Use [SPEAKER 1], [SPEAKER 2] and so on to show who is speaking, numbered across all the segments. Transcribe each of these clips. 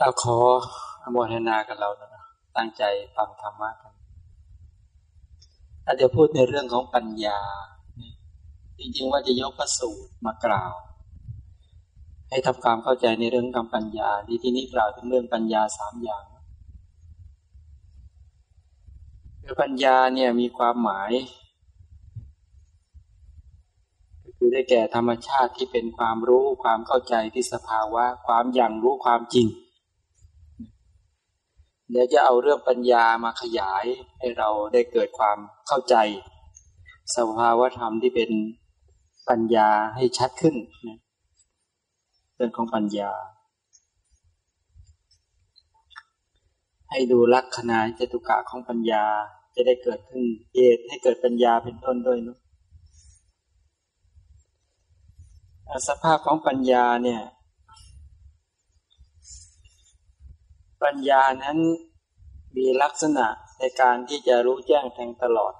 [SPEAKER 1] เราขออโมทนากับเรานะตั้งใจฟังธรรมะกันถ้าจะพูดในเรื่องของปัญญา จริงๆว่าจะยกพระสูตรมากล่าว ให้ทำความเข้าใจในเรื่องคำปัญญา ที่ที่นี้กล่าวถึงเรื่องปัญญาสามอย่างคือปัญญาเนี่ยมีความหมายคือได้แก่ธรรมชาติที่เป็นความรู้ความเข้าใจที่สภาวะ ความอย่างรู้ความจริง เดี๋ยวจะเอาเรื่องปัญญามาขยายให้เราได้เกิดความเข้าใจ สภาวธรรมที่เป็นปัญญาให้ชัดขึ้นเรื่องของปัญญา ให้ดูลักษณะจตุกะของปัญญาจะได้เกิดขึ้นเหตุให้เกิดปัญญาเป็นต้นด้วยนะสภาพของปัญญาเนี่ย ปัญญานั้นมีลักษณะในการที่จะรู้แจ้งแทงตลอด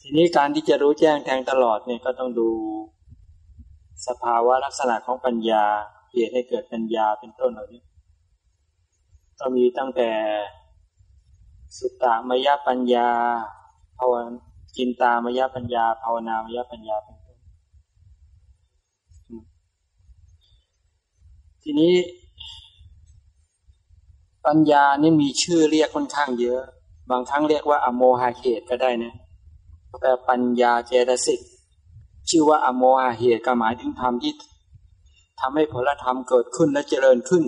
[SPEAKER 1] ทีนี้การที่จะรู้แจ้งแทงตลอดเนี่ยก็ต้องดูสภาวะลักษณะของปัญญาเหตุให้เกิดปัญญาเป็นต้นเหล่านี้ก็มีตั้งแต่สุตตามยปัญญาภาวจินตามยปัญญา ภาวนามยปัญญาเป็นต้น ทีนี้ ปัญญานี่มีชื่อเรียกค่อนข้างเยอะ บางครั้งเรียกว่าอโมหะเหตุก็ได้นะแต่ปัญญาเจตสิกชื่อว่าอโมหะเหตุก็หมายถึงธรรมที่ทำให้ผลธรรมเกิดขึ้นและเจริญขึ้น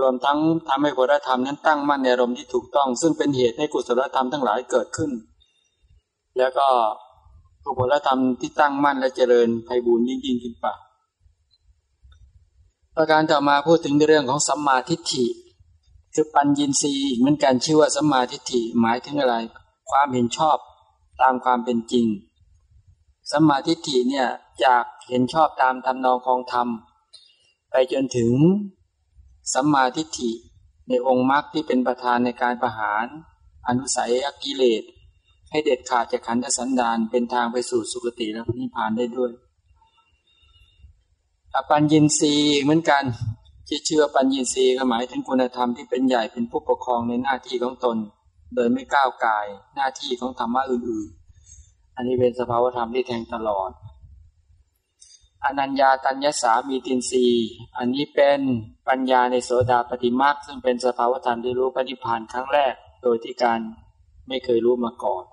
[SPEAKER 1] รวมทั้งทำให้ผลธรรมนั้นตั้งมั่นในอารมณ์ที่ถูกต้อง ซึ่งเป็นเหตุให้กุศลธรรมทั้งหลายเกิดขึ้น แล้วก็กุศลธรรมที่ตั้งมั่นและเจริญไพบูรยิ่งยิ่งขึ้นไป ประการต่อมาพูดถึงในเรื่องของสัมมาทิฏฐิ คือปัญญินทรีย์เหมือนกันชื่อว่าสัมมาทิฏฐิหมายถึงอะไร ความเห็นชอบตามความเป็นจริงสัมมาทิฏฐิเนี่ยจากเห็นชอบตามทำนองของธรรม ไปจนถึงสัมมาทิฏฐิในองค์มรรคที่เป็นประธานในการประหาร อนุสัยกิเลสให้เด็ดขาดจากขันธสันดานเป็นทางไปสู่สุคติและนิพพานได้ด้วย อปัญญินรีเหมือนกันที่เชื่อปัญญินรีก็หมายถึงคุณธรรมที่เป็นใหญ่เป็นผู้ปกครองในหน้าที่ของตน โดยไม่ก้าวไกายหน้าที่ของธรรมะอื่นๆ อันนี้เป็นสภาวธรรมที่แทงตลอด อนัญญาตัญญสามีตินรีอันนี้เป็นปัญญาในโสดาปฏิมาซึ่งเป็นสภาวธรรมที่รู้ปฏิพานครั้งแรก โดยที่การไม่เคยรู้มาก่อน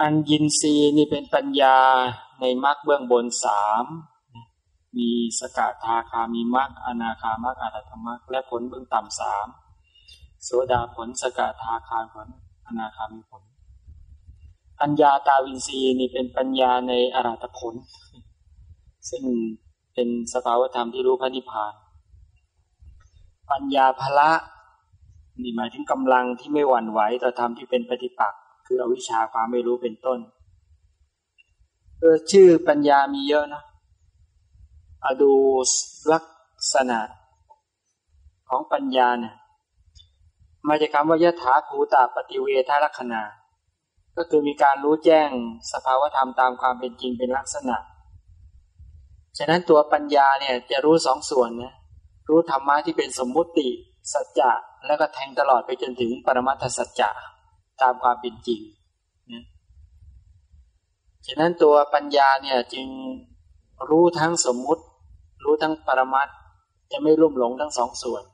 [SPEAKER 1] อันยินซีนี่เป็นปัญญาในมรรคเบื้องบนสามมีสกทาคามีมรรคอนาคามรรคอรหัตมรรคและผลเบื้องต่ำสามโสดาผลสกทาคาผลอนาคามีผล ปัญญาตาวินซีนี่เป็นปัญญาในอรหัตผล ซึ่งเป็นสภาวธรรมที่รู้พระนิพพาน ปัญญาภละนี่หมายถึงกำลังที่ไม่หวั่นไหวต่อธรรมที่เป็นปฏิปักษ์ คืออวิชชาความไม่รู้เป็นต้นเออชื่อปัญญามีเยอะนะอาดูลักษณะของปัญญาเนี่ยมาจากคำว่ายถาภูตาปฏิเวทลักษณะก็คือมีการรู้แจ้งสภาวธรรมตามความเป็นจริงเป็นลักษณะ ฉะนั้นตัวปัญญาเนี่ยจะรู้สองส่วนนะรู้ธรรมะที่เป็นสมมุติสัจจะ แล้วก็แทงตลอดไปจนถึงปรมัตถสัจจะ ตามความเป็นจริงนะฉะนั้นตัวปัญญาเนี่ยจึงรู้ทั้งสมมุติ รู้ทั้งปรมัตจะไม่ลุ่มหลงทั้งสองส่วน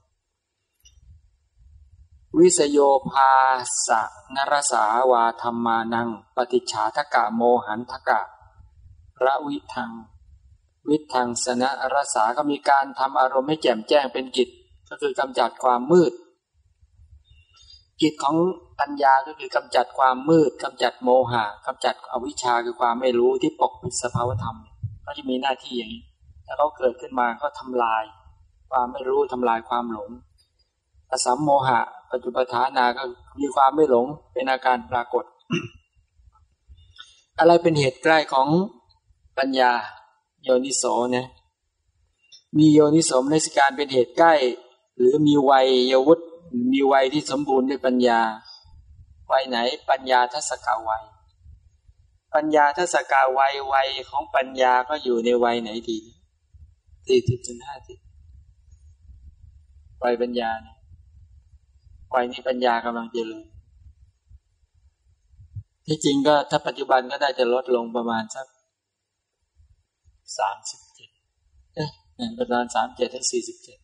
[SPEAKER 1] วิสโยภาสะนรสาวาธรรมานัง ปฏิชาทกะโมหันทกะระวิทัง วิทังสนะรสาก็มีการทำอารมณ์ให้แจ่มแจ้งเป็นกิจ ก็คือกำจัดความมืด กิจของปัญญาก็คือกำจัดความมืดกำจัดโมหะกำจัดอวิชชาคือความไม่รู้ที่ปกปิดสภาวธรรมเขาจะมีหน้าที่อย่างนี้ถ้าเขาเกิดขึ้นมาก็ทำลาย ความไม่รู้ทำลายความหลงอสัมโมหะ ปัจจุบัานาก็มีความไม่หลงเป็นอาการปรากฏ อะไรเป็นเหตุใกล้ของปัญญาโยนิโสเนี่ยมีโยนิโสมในสิการเป็นเหตุใกล้ หรือมีวัยยวุฒิ มีวัยที่สมบูรณ์ด้วยปัญญา วัยไหนปัญญาทัศกาวัย ปัญญาทัศกาวัยวัยของปัญญาก็อยู่ในวัยไหนดีสี่สิบถึงห้าสิบวัยปัญญาเนี่ยวัยนี้ปัญญากำลังเจริญที่จริงก็ถ้าปัจจุบันก็ได้จะลดลงประมาณสักสามสิบเจ็ดเอ๊ะประมาณสามเจ็ดถึงสี่สิบเจ็ด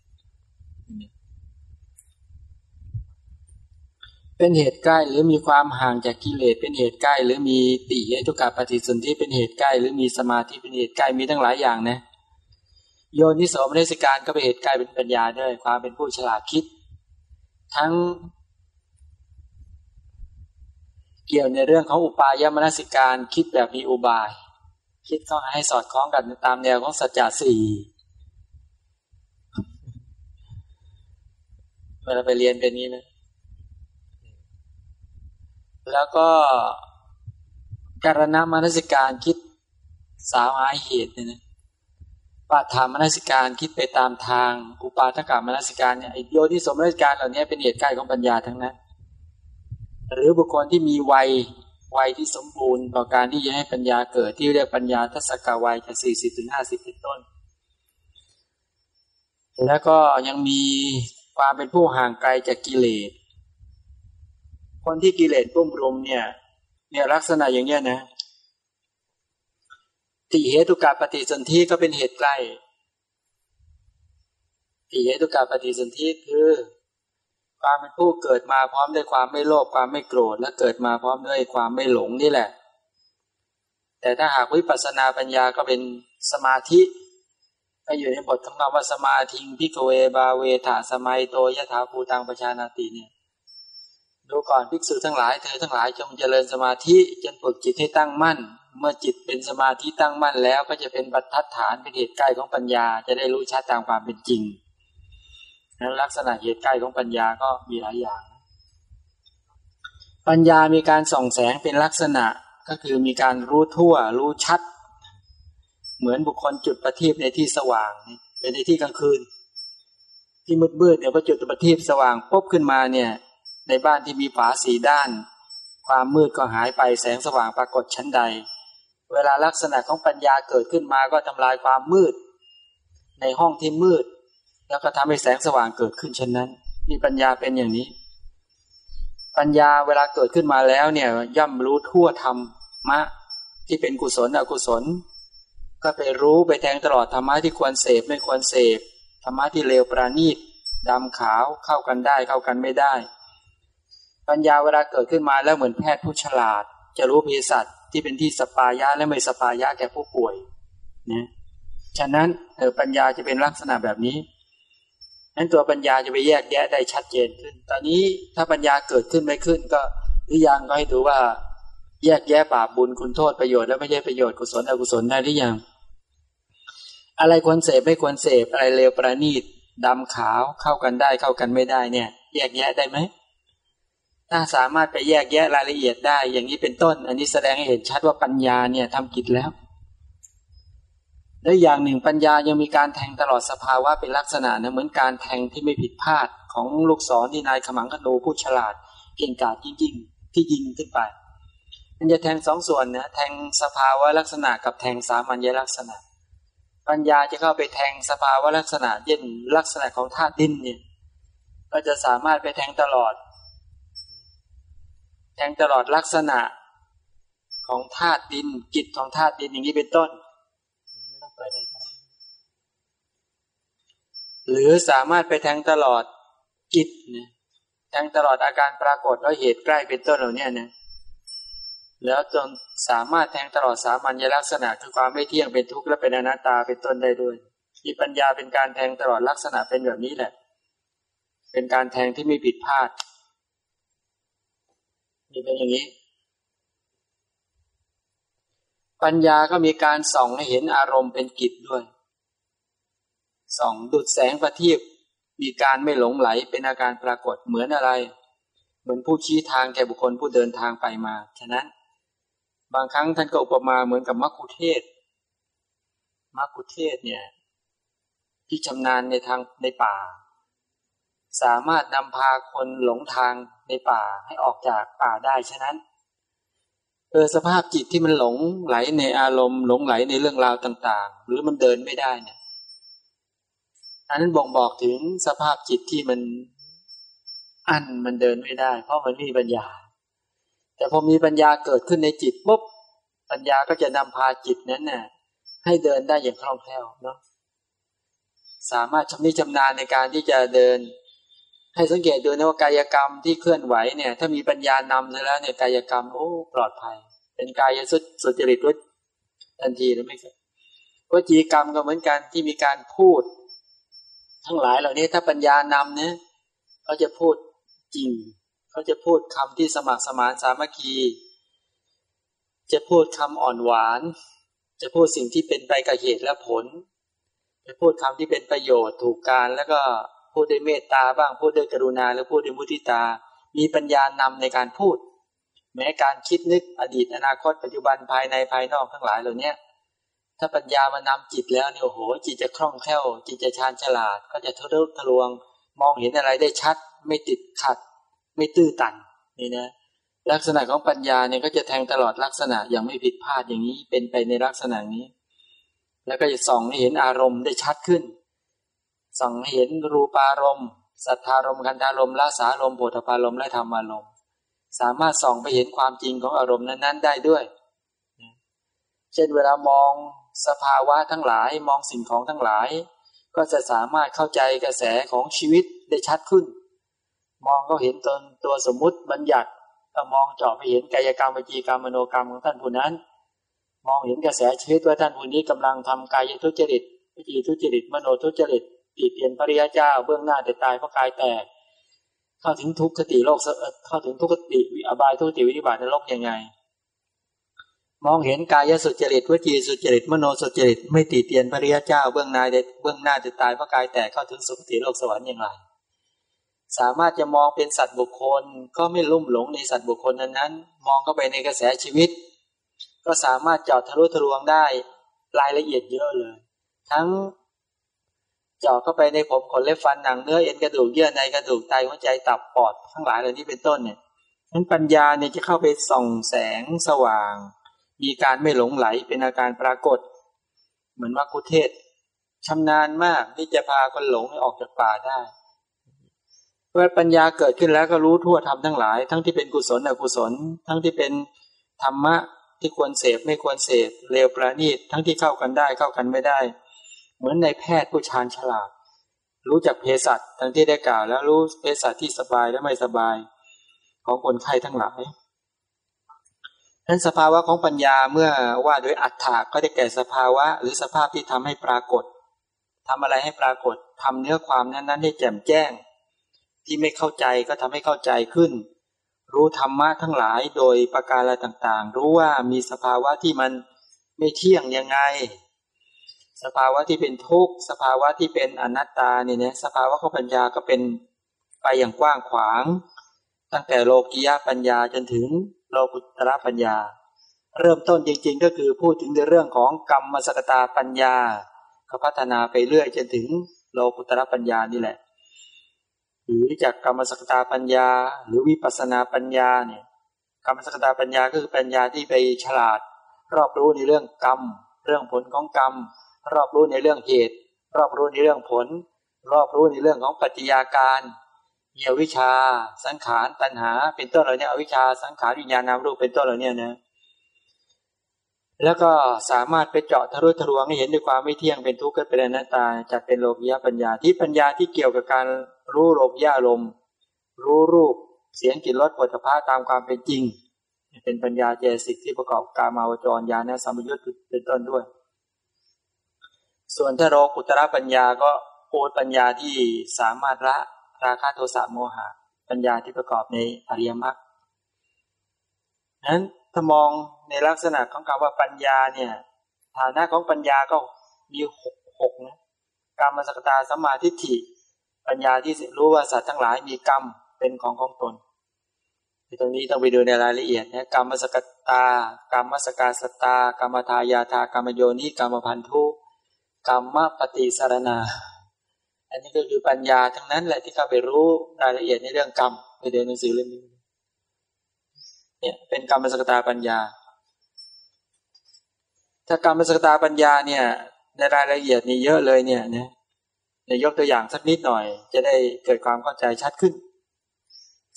[SPEAKER 1] เป็นเหตุใกล้หรือมีความห่างจากกิเลสเป็นเหตุใกล้ หรือมีติเหตุกาปฏิสนธิเป็นเหตุใกล้ หรือมีสมาธิเป็นเหตุใกล้มีทั้งหลายอย่างนะโยนิโสมนสิการก็เป็นเหตุใกล้เป็นปัญญาด้วย ความเป็นผู้ฉลาดคิด ทั้ง เกี่ยวในเรื่องของอุปายมนสิการคิดแบบมีอุบาย คิดเข้าให้สอดคล้องกันตามแนวของสัจจะสี่เวลาไปเรียนเป็นนี้นะ แล้วก็การณมนสิการคิดสาวหาเหตุเนี่ยนะปาฐามนสิการคิดไปตามทาง อุปาทกามนสิการเนี่ยโยที่สมนสิการเหล่านี้เป็นเหตุใกล้ของปัญญาทั้งนั้น หรือบุคคลที่มีวัยวัยที่สมบูรณ์ต่อการที่จะให้ปัญญาเกิดที่เรียกปัญญาทัศกาวัยจากสี่สิบถึงห้าสิบเป็นต้น แล้วก็ยังมีความเป็นผู้ห่างไกลจากกิเลส คนที่กิเลสปุ่มรุมเนี่ย เนี่ยลักษณะอย่างเงี้ยนะติเหตุกาปฏิสนธิก็เป็นเหตุใกล้ติเหตุกาปฏิสนธิคือ ความเป็นผู้เกิดมาพร้อมด้วยความไม่โลภความไม่โกรธและเกิดมาพร้อมด้วยความไม่หลงนี่แหละ แต่ถ้าหากวิปัสสนาปัญญาก็เป็นสมาธิก็อยู่ในบทคำว่าสมาธิพิกเวบาเวถาสมัยโตยถาภูตังประชานาติเนี่ย ดูก่อนภิกษุทั้งหลายเธอทั้งหลายจงเจริญสมาธิจนฝึกจิตให้ตั้งมั่น เมื่อจิตเป็นสมาธิตั้งมั่นแล้ว ก็จะเป็นบรรทัดฐานเป็นเหตุใกล้ของปัญญา จะได้รู้ชัดตามความเป็นจริงแล้วลักษณะเหตุใกล้ของปัญญาก็มีหลายอย่าง ปัญญามีการส่องแสงเป็นลักษณะก็คือมีการรู้ทั่ว รู้ชัด เหมือนบุคคลจุดประทีปในที่สว่างเป็นในที่กลางคืน ที่มืดมืดเนี่ยพอจุดประทีปสว่างปุ๊บขึ้นมาเนี่ย ในบ้านที่มีฝาสีด้าน ความมืดก็หายไปแสงสว่างปรากฏชั้นใด เวลาลักษณะของปัญญาเกิดขึ้นมาก็ทำลายความมืด ในห้องที่มืด แล้วก็ทำให้แสงสว่างเกิดขึ้นเช่นนั้นนี่ปัญญาเป็นอย่างนี้ ปัญญาเวลาเกิดขึ้นมาแล้วเนี่ยย่อมรู้ทั่วธรรมะที่เป็นกุศลอกุศล ก็ไปรู้ไปแทงตลอดธรรมะที่ควรเสพไม่ควรเสพธรรมะที่เลวประณีตดำขาวเข้ากันได้เข้ากันไม่ได้ ปัญญาเวลาเกิดขึ้นมาแล้วเหมือนแพทย์ผู้ฉลาด จะรู้เภสัชที่เป็นที่สปายะและไม่สปายะแก่ผู้ป่วยนะฉะนั้นเออปัญญาจะเป็นลักษณะแบบนี้นั้นตัวปัญญาจะไปแยกแยะได้ชัดเจนขึ้น ตอนนี้ถ้าปัญญาเกิดขึ้นไม่ขึ้น ก็หรือยังก็ให้ดูว่า แยกแยะบาปบุญคุณโทษประโยชน์และไม่ใช่ประโยชน์กุศลอกุศลได้หรือยังอะไรควรเสพไม่ควรเสพอะไรเลวประณีตดำขาวเข้ากันได้เข้ากันไม่ได้เนี่ย แยกแยะได้ไหม ถ้าสามารถไปแยกแยะรายละเอียดได้ อย่างนี้เป็นต้น อันนี้แสดงให้เห็นชัดว่าปัญญาเนี่ยทำกิจแล้ว และอย่างหนึ่งปัญญายังมีการแทงตลอดสภาวะเป็นลักษณะนะเหมือนการแทงที่ไม่ผิดพลาดของลูกศรที่นายขมังคโนผู้ฉลาด เก่งกาจจริงๆ ที่ยิงขึ้นไป มันจะแทงสองส่วนนะแทงสภาวะลักษณะกับแทงสามัญลักษณะ ปัญญาจะเข้าไปแทงสภาวะลักษณะเย็นลักษณะของธาตุดินเนี่ยก็จะสามารถไปแทงตลอด แทงตลอดลักษณะของธาตุดินกิจของธาตุดินอย่างนี้เป็นต้น หรือสามารถไปแทงตลอดกิจนะแทงตลอดอาการปรากฏว่าเหตุใกล้เป็นต้นเหล่านี้นะแล้วจนสามารถแทงตลอดสามัญลักษณะคือความไม่เที่ยงเป็นทุกข์และเป็นอนัตตาเป็นต้นได้ด้วยมีปัญญาเป็นการแทงตลอดลักษณะเป็นแบบนี้แหละ เป็นการแทงที่ไม่ผิดพลาด เป็นอย่างนี้ ปัญญาก็มีการส่องให้เห็นอารมณ์เป็นกิจด้วย ส่องดุดแสงประทีปมีการไม่หลงไหลเป็นอาการปรากฏเหมือนอะไร เหมือนผู้ชี้ทางแก่บุคคลผู้เดินทางไปมา ฉะนั้น บางครั้งท่านก็อุปมาเหมือนกับมักคุเทศมักคุเทศเนี่ย ที่ชำนาญในทางในป่า สามารถนำพาคนหลงทางในป่าให้ออกจากป่าได้ฉะนั้นเวอสภาพจิตที่มันหลงไหลในอารมณ์ หลงไหลในเรื่องราวต่าง ๆ หรือมันเดินไม่ได้เนี่ยอันนั้นบ่งบอกถึงสภาพจิตที่มันอันมันเดินไม่ได้ เพราะมันไม่มีปัญญา แต่พอมีปัญญาเกิดขึ้นในจิตปุ๊บปัญญาก็จะนำพาจิตนั้นน่ะให้เดินได้อย่างคล่องแคล่วเนาะสามารถชำนิชำนาญในการที่จะเดิน ให้สังเกตดูนะว่ากายกรรมที่เคลื่อนไหวเนี่ย ถ้ามีปัญญานำแล้วเนี่ยกายกรรมโอ้ปลอดภัย เป็นกายสุสุจริตวุฒทันทีหรือไม่ครับวจีกรรมก็เหมือนกันที่มีการพูด ทั้งหลายเหล่านี้ถ้าปัญญานำเนี่ยเขาจะพูดจริงเขาจะพูดคำที่สมัครสมานสามัคคี จะพูดคำอ่อนหวาน จะพูดสิ่งที่เป็นไปกับเหตุและผล จะพูดคำที่เป็นประโยชน์ถูกการแล้วก็ พูดด้วยเมตตาบ้างพูดด้วยกรุณาหรือพูดด้วยมุทิตา มีปัญญานำในการพูด แม้การคิดนึกอดีตอนาคตปัจจุบันภายในภายนอกทั้งหลายเหล่านี้ถ้าปัญญามานำจิตแล้วเนี่ยโอ้โห จิตจะคล่องแคล่ว จิตจะชาญฉลาด ก็จะทะลุทะลวง มองเห็นอะไรได้ชัด ไม่ติดขัด ไม่ตื้อตันนี่นะลักษณะของปัญญาเนี่ยก็จะแทงตลอดลักษณะอย่างไม่ผิดพลาดอย่างนี้เป็นไปในลักษณะนี้ แล้วก็จะส่องให้เห็นอารมณ์ได้ชัดขึ้น ส่องเห็นรูปารมณ์สัทธารมณ์คันธารมณ์ละสารมณ์โพธพารมณ์และธรรมารมณ์สามารถส่องไปเห็นความจริงของอารมณ์นั้น ๆ ได้ด้วย เช่นเวลามองสภาวะทั้งหลายมองสิ่งของทั้งหลาย ก็จะสามารถเข้าใจกระแสของชีวิตได้ชัดขึ้น มองก็เห็นตนตัวสมมุติบัญญัติมองเจาะไปเห็นกายกรรมวิจีกรรมมโนกรรมของท่านผู้นั้น มองเห็นกระแสชีวิตว่าท่านผู้นี้กำลังทำกายทุจริตวิจีทุจริตมโนทุจริต ตีเตียนพระริยเจ้า เบื้องหน้าแต่ตายเพราะกายแตก เข้าถึงทุกขติโลกเข้าถึงทุกขติวิอบายทุกขติวิบัติในโลกยังไง มองเห็นกายสุจริตวจีสุจริตมโนสุจริตไม่ตีเตียนพระริยเจ้า เบื้องหน้าเบื้องหน้าแต่ตายเพราะกายแตกเข้าถึงสุคติโลกสวรรค์อย่างไรสามารถจะมองเป็นสัตว์บุคคลก็ไม่ลุ่มหลงในสัตว์บุคคลนั้นๆ มองเข้าไปในกระแสชีวิต ก็สามารถเจาะทะลุทะลวงได้รายละเอียดเยอะเลย ทั้ง จาะเข้าไปในผมขนเล็บฟันหนังเนื้อเอ็นกระดูกเยื่อในกระดูกไตหัวใจตับปอดทั้งหลายเหล่านี้เป็นต้นเนี่ยนั้นปัญญาเนี่ยจะเข้าไปส่องแสงสว่าง มีการไม่หลงไหลเป็นอาการปรากฏ เหมือนว่ากุเทศชำนาญมากที่จะพาคนหลงให้ออกจากป่าได้เมื่อปัญญาเกิดขึ้นแล้วก็รู้ทั่วทำทั้งหลาย ทั้งที่เป็นกุศลอกุศล ทั้งที่เป็นธรรมะที่ควรเสพไม่ควรเสพเลวประณีตทั้งที่เข้ากันได้เข้ากันไม่ได้ เหมือนในแพทย์ผู้ชาญฉลาด รู้จักเภสัชทั้งที่ได้กล่าว แล้วรู้เภสัชที่สบายและไม่สบายของคนไข้ทั้งหลายนั้นสภาวะของปัญญาเมื่อว่าโดยอัฏฐาก็ได้แก่สภาวะ หรือสภาพที่ทำให้ปรากฏทำอะไรให้ปรากฏทำเนื้อความนั้นๆให้แจ่มแจ้ง ที่ไม่เข้าใจก็ทำให้เข้าใจขึ้น รู้ธรรมะทั้งหลายโดยประการอะไรต่างๆ รู้ว่ามีสภาวะที่มันไม่เที่ยงยังไง สภาวะที่เป็นทุกข์สภาวะที่เป็นอนัตตาเนี่ยนะสภาวะของปัญญาก็เป็นไปอย่างกว้างขวาง ตั้งแต่โลกียปัญญาจนถึงโลกุตระปัญญา เริ่มต้นจริง ๆ ก็คือพูดถึงในเรื่องของกรรมสกตาปัญญาก็พัฒนาไปเรื่อยจนถึงโลกุตระปัญญานี่แหละ หรือจากกรรมสกตาปัญญา หรือวิปัสนาปัญญาเนี่ยกรรมสกตาปัญญาก็คือปัญญาที่ไปฉลาด รอบรู้ในเรื่องกรรม เรื่องผลของกรรม รอบรู้ในเรื่องเหตุ รอบรู้ในเรื่องผล รอบรู้ในเรื่องของปัจจัยาการเหี่ยวิชา สังขารตัณหา เป็นต้นเหล่านี้อวิชชาสังขารวิญญาณนามรูปเป็นต้นเหล่านี้นะแล้วก็สามารถไปเจาะทะลุทะลวงให้เห็นด้วยความไม่เที่ยงเป็นทุกข์เป็นอนัตตาจัดเป็นโลกียปัญญาที่ปัญญาที่เกี่ยวกับการรู้โลมย่าลมรู้รูปเสียงกลิ่นรสผลิภัณฑ์ตามความเป็นจริง เป็นปัญญาเจสิกที่ประกอบกามาวจรญาณสัมยุทธ์เป็นต้นด้วย ส่วนถ้าโรกุตระปัญญาก็โอปัญญาที่สามารถละราคะโทสะโมหะ ปัญญาที่ประกอบในอริยมรรคนั้นถ้ามองในลักษณะของคำว่าปัญญาเนี่ย ฐานะของปัญญาก็มีหกหกนะกรรมสกตาสมาธิฐิ ปัญญาที่รู้ว่าสัตว์ทั้งหลายมีกรรมเป็นของของตนตรงนี้ต้องไปดูในรายละเอียดนะกรรมสกตากรรมสกาสตากรรมทายาทากรรมโยนิกรรมพันธุ กรรมปฏิสารนา อันนี้ก็คือปัญญาทั้งนั้นแหละที่เข้าไปรู้รายละเอียดในเรื่องกรรมไปเรียนหนังสือเล่มนี้เนี่ยเป็นกรรมสกตาปัญญา ถ้ากรรมสกตาปัญญาเนี่ย ในรายละเอียดนี่เยอะเลยเนี่ยเนี่ยเดี๋ยวยกตัวอย่างสักนิดหน่อย จะได้เกิดความเข้าใจชัดขึ้น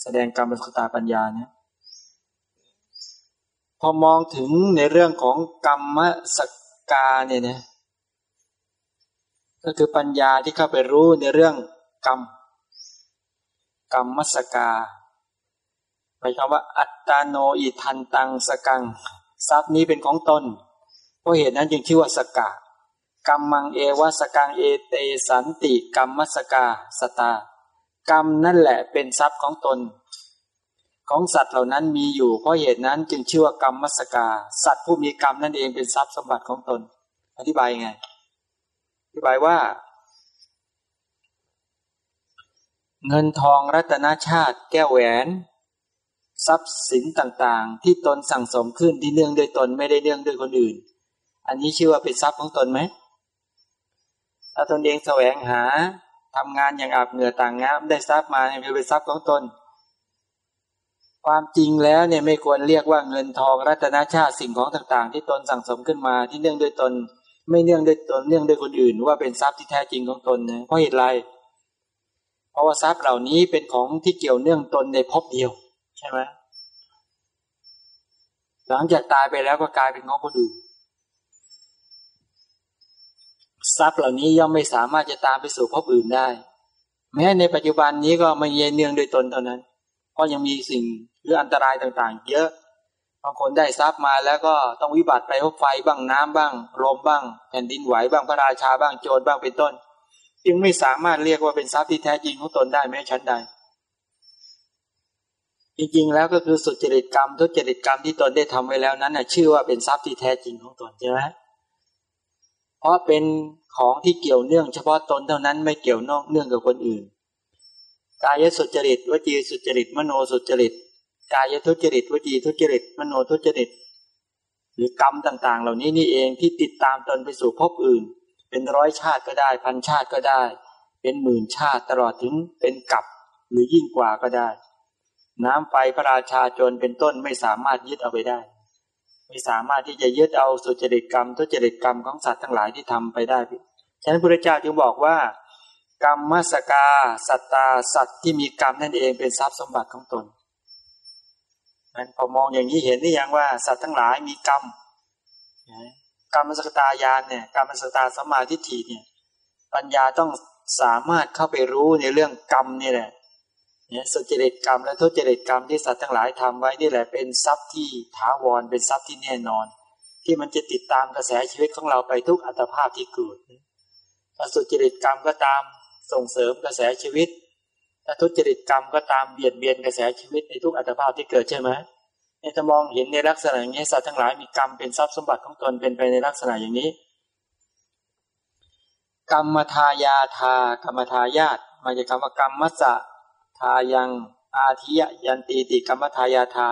[SPEAKER 1] แสดงกรรมสกตาปัญญาเนี่ยพอมองถึงในเรื่องของกรรมสกกาเนี่ยนะ ก็คือปัญญาที่เข้าไปรู้ในเรื่องกรรม กรรมมัสกาหมายความว่า อัตตาโนอิทันตังสกัง ทรัพย์นี้เป็นของตนเพราะเหตุนั้นจึงชื่อว่าสกากรรมังเอวสกังเอเตสันติกรรมมัสกาสตา กรรมนั่นแหละเป็นทรัพย์ของตน ของสัตว์เหล่านั้นมีอยู่เพราะเหตุนั้นจึงชื่อว่ากรรมมัสกา สัตว์ผู้มีกรรมนั่นเองเป็นทรัพย์สมบัติของตน อธิบายไง อธิบายว่า เงินทองรัตนชาติแก้วแหวน ทรัพย์สินต่างๆ ที่ตนสั่งสมขึ้นที่เนื่องด้วยตนไม่ได้เนื่องด้วยคนอื่น อันนี้ชื่อว่าเป็นทรัพย์ของตนไหมถ้าตนเองแสวงหาทำงานอย่างอาบเหงื่อต่างงามได้ทรัพย์มาเนี่ยเป็นทรัพย์ของตน ความจริงแล้วเนี่ยไม่ควรเรียกว่าเงินทองรัตนชาติสิ่งของต่างๆ ที่ตนสั่งสมขึ้นมาที่เนื่องด้วยตน ไม่เนื่องด้วยตนเนื่องด้วยคนอื่น ว่าเป็นทรัพย์ที่แท้จริงของตนนะเพราะเหตุไรเพราะว่าทรัพย์เหล่านี้เป็นของที่เกี่ยวเนื่องตนในภพเดียว ใช่ไหมหลังจากตายไปแล้วก็กลายเป็นของคนอื่นทรัพย์เหล่านี้ย่อมไม่สามารถจะตามไปสู่ภพอื่นได้ แม้ในปัจจุบันนี้ก็ไม่เยเนื่องด้วยตนเท่านั้น เพราะยังมีสิ่งหรืออันตรายต่างๆ เยอะ บางคนได้ทรัพย์มาแล้วก็ต้องวิบัติไปพบไฟบ้างน้ำบ้างลมบ้าง แผ่นดินไหวบ้างพระราชาบ้างโจรบ้างเป็นต้น จึงไม่สามารถเรียกว่าเป็นทรัพย์ที่แท้จริงของตนได้แม้ชั้นใด จริงๆแล้วก็คือสุจริตกรรมทุจริตกรรมที่ตนได้ทำไว้แล้วนั้นน่ะชื่อว่าเป็นทรัพย์ที่แท้จริงของตนใช่ไหมเพราะเป็นของที่เกี่ยวเนื่องเฉพาะตนเท่านั้นไม่เกี่ยวนอกเนื่องกับคนอื่นกายสุจริตวจีสุจริต มโนสุจริต กายทุจริตวจีทุจริต มโนทุจริต หรือกรรมต่างๆ เหล่านี้นี่เองที่ติดตามตนไปสู่ภพอื่น เป็นร้อยชาติก็ได้พันชาติก็ได้ เป็นหมื่นชาติตลอดถึงเป็นกับหรือยิ่งกว่าก็ได้ น้ำไฟพระราชาจนเป็นต้นไม่สามารถยึดเอาไปได้ ไม่สามารถที่จะยึดเอาสุจริตกรรม ทุจริตกรรมของสัตว์ทั้งหลายที่ทำไปได้ฉะนั้นพระเจ้าจึงบอกว่ากรรมมสกา สัตตา สัตว์ที่มีกรรมนั่นเองเป็นทรัพย์สมบัติของตน พอมองอย่างนี้เห็นได้ยังว่าสัตว์ทั้งหลายมีกรรมกรรมสกตายานเนี่ยกรรมสกตาสมาธิฏฐิเนี่ย ปัญญาต้องสามารถเข้าไปรู้ในเรื่องกรรมนี่แหละเนี่ยสุจริตกรรมและทุจริตกรรมที่สัตว์ทั้งหลายทำไว้นี่แหละเป็นทรัพย์ที่ถาวรเป็นทรัพย์ที่แน่นอน ที่มันจะติดตามกระแสชีวิตของเราไปทุกอัตภาพที่เกิดถ้าสุจริตกรรมก็ตามส่งเสริมกระแสชีวิต ถ้าทุจริตกรรมก็ตามเบียดเบียนกระแสชีวิตในทุกอัตภาพที่เกิดใช่ไหมเนี่ยจะมองเห็นในลักษณะอย่างนี้สัตว์ทั้งหลายมีกรรมเป็นทรัพย์สมบัติของตนเป็นไปในลักษณะอย่างนี้ กรรมทายาทากรรมทายาตมาจากคำว่ากรรมมัสะทายังอาทิยยันตีติกรรมทายาทา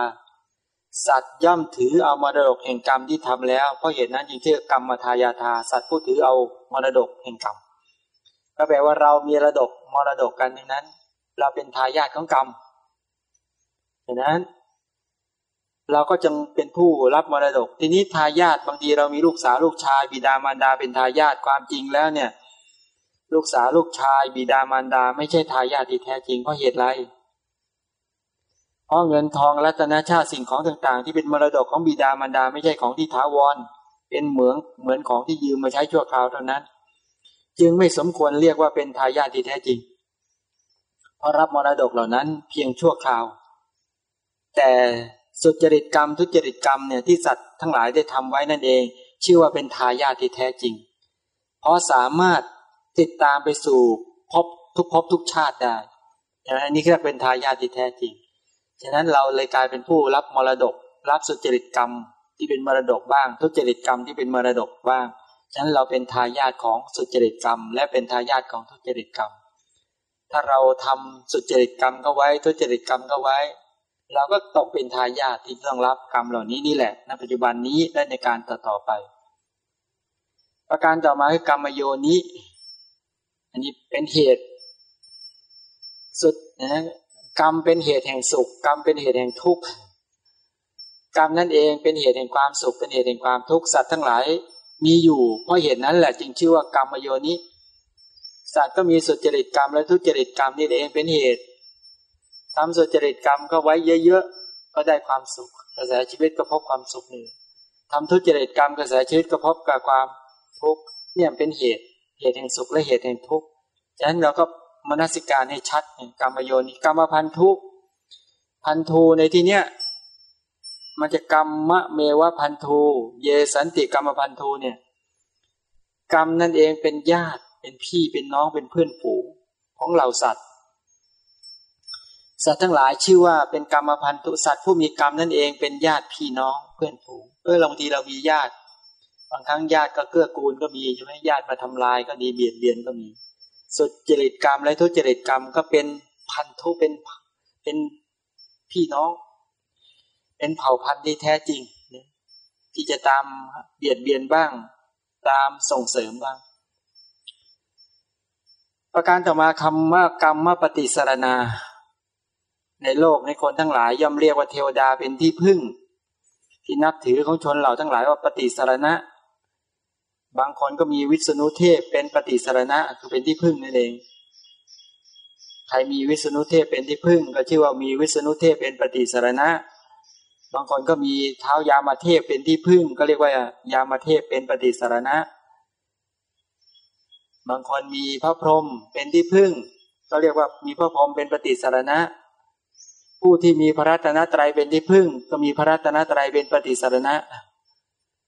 [SPEAKER 1] สัตว์ย่อมถือเอามรดกแห่งกรรมที่ทำแล้ว เพราะเหตุนั้นจึงชื่อกรรมทายาทา สัตว์ผู้ถือเอามรดกแห่งกรรมก็แปลว่าเรามีระดกมรดกกันดังนั้น เราเป็นทายาทของกรรมดังนั้น เราก็จึงเป็นผู้รับมรดก ทีนี้ทายาทบางทีเรามีลูกสาวลูกชาย บิดามารดาเป็นทายาทความจริงแล้วเนี่ย ลูกสาวลูกชาย บิดามารดา ไม่ใช่ทายาทที่แท้จริงเพราะเหตุไรเพราะเงินทองรัตนชาติสิ่งของต่างๆ ที่เป็นมรดกของบิดามารดาไม่ใช่ของที่ท้าวร เป็นเหมือนเหมือนของที่ยืมมาใช้ชั่วคราวเท่านั้น จึงไม่สมควรเรียกว่าเป็นทายาทที่แท้จริง เพราะรับมรดกเหล่านั้นเพียงชั่วคราว แต่สุจริตกรรมทุจริตกรรมเนี่ยที่สัตว์ทั้งหลายได้ทำไว้นั่นเอง ชื่อว่าเป็นทายาทที่แท้จริง เพราะสามารถติดตามไปสู่พบทุกพบทุกชาติได้อันนี้คือเป็นทายาทที่แท้จริง ฉะนั้นเราเลยกลายเป็นผู้รับมรดก รับสุจริตกรรมที่เป็นมรดกบ้าง ทุจริตกรรมที่เป็นมรดกบ้าง ฉะนั้นเราเป็นทายาทของสุจริตกรรม และเป็นทายาทของทุจริตกรรม ถ้าเราทำสุจริตกรรมก็ไว้ทุจริตกรรมก็ไว้ เราก็ตกเป็นทายาทที่ต้องรับกรรมเหล่านี้นี่แหละในปัจจุบันนี้และในการต่อต่อไป ประการต่อมาคือกรรมโยนิอันนี้เป็นเหตุ สุดนะกรรมเป็นเหตุแห่งสุข กรรมเป็นเหตุแห่งทุกข์กรรมนั่นเองเป็นเหตุแห่งความสุขเป็นเหตุแห่งความทุกข์สัตว์ทั้งหลายมีอยู่เพราะเหตุนั้นแหละจึงชื่อว่ากรรมโยนิ สัตว์ก็มีสุจริตกรรมและทุจริตกรรมนี่เองเป็นเหตุทำสุจริตกรรมก็ไว้เยอะๆก็ได้ความสุข กระแสชีวิตก็พบความสุขหนี่งทำทุจริตกรรมกระแสชีวิตก็พบกับความทุกข์เนี่ยเป็นเหตุ เหตุแห่งสุขและเหตุแห่งทุกข์ฉะนั้นเราก็มนสิการให้ชัดกรรมโยนิกรรมพันธุพันธุในที่เนี้ยมันจะกรรมะเมวะพันธุเยสันติกรรมพันธุเนี่ย กรรมนั่นเองเป็นญาติ เป็นพี่เป็นน้องเป็นเพื่อนฝูงของเหล่าสัตว์ สัตว์ทั้งหลายชื่อว่าเป็นกรรมพันธุสัตว์ผู้มีกรรมนั่นเองเป็นญาติพี่น้องเพื่อนฝูงเออบางทีเรามีญาติ บางครั้งญาติก็เกื้อกูลก็มีใช่ไหมญาติมาทำลายก็ดีเบียดเบียนก็มี สุดจริตกรรมและทุจริตกรรมก็เป็นพันธุเป็นเป็นพี่น้อง เป็นเผ่าพันธุ์ที่แท้จริงที่จะตามเบียดเบียนบ้าง ตามส่งเสริมบ้าง ประการต่อมาคำว่ากรรมปฏิสารนา ในโลกในคนทั้งหลาย ย่อมเรียกว่าเทวดาเป็นที่พึ่ง ที่นับถือของชนเหล่าทั้งหลายว่าปฏิสารณะ บางคนก็มีวิษณุเทพเป็นปฏิสารณะคือเป็นที่พึ่งนั่นเองใครมีวิษณุเทพเป็นที่พึ่ง ก็ชื่อว่ามีวิษณุเทพเป็นปฏิสารณะ บางคนก็มีเท้ายามาเทพเป็นที่พึ่ง ก็เรียกว่ายามาเทพเป็นปฏิสารณะ บางคนมีพระพรหมเป็นที่พึ่ง ก็เรียกว่ามีพระพรหมเป็นปฏิสารณะ ผู้ที่มีพระรัตนตรัยเป็นที่พึ่ง ก็มีพระรัตนตรัยเป็นปฏิสารณะ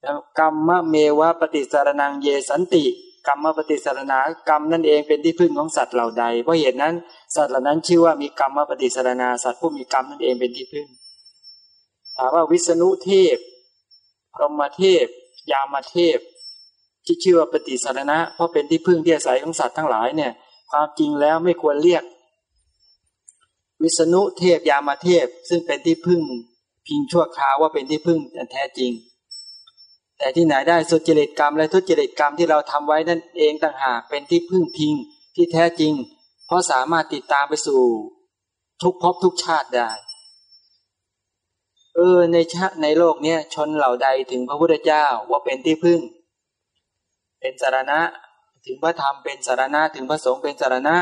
[SPEAKER 1] แล้วกรรมเมวะปฏิสารนังเยสันติกรรมปฏิสารณากรรมนั่นเองเป็นที่พึ่งของสัตว์เหล่าใด เพราะเหตุนั้น สัตว์เหล่านั้นชื่อว่ามีกรรมปฏิสารณาสัตว์ผู้มีกรรมนั่นเองเป็นที่พึ่งถามว่าวิษณุเทพพรหมเทพ ยามเทพ ที่ชื่อว่าปฏิสารณะ เพราะเป็นที่พึ่งที่อาศัยของสัตว์ทั้งหลายเนี่ย ความจริงแล้วไม่ควรเรียก วิษณุเทพยามาเทพ ซึ่งเป็นที่พึ่ง พิงชั่วคราวว่าเป็นที่พึ่งแท้จริง แต่ที่ไหนได้สุจริตกรรมและทุจริตกรรมที่เราทำไว้นั่นเองต่างหากเป็นที่พึ่งพิงที่แท้จริง เพราะสามารถติดตามไปสู่ ทุกภพทุกชาติได้เออในชาในโลกเนี้ยชนเหล่าใดถึงพระพุทธเจ้าว่าเป็นที่พึ่ง เป็นสารณะ ถึงพระธรรมเป็นสารณะ ถึงพระสงฆ์เป็นสารณะ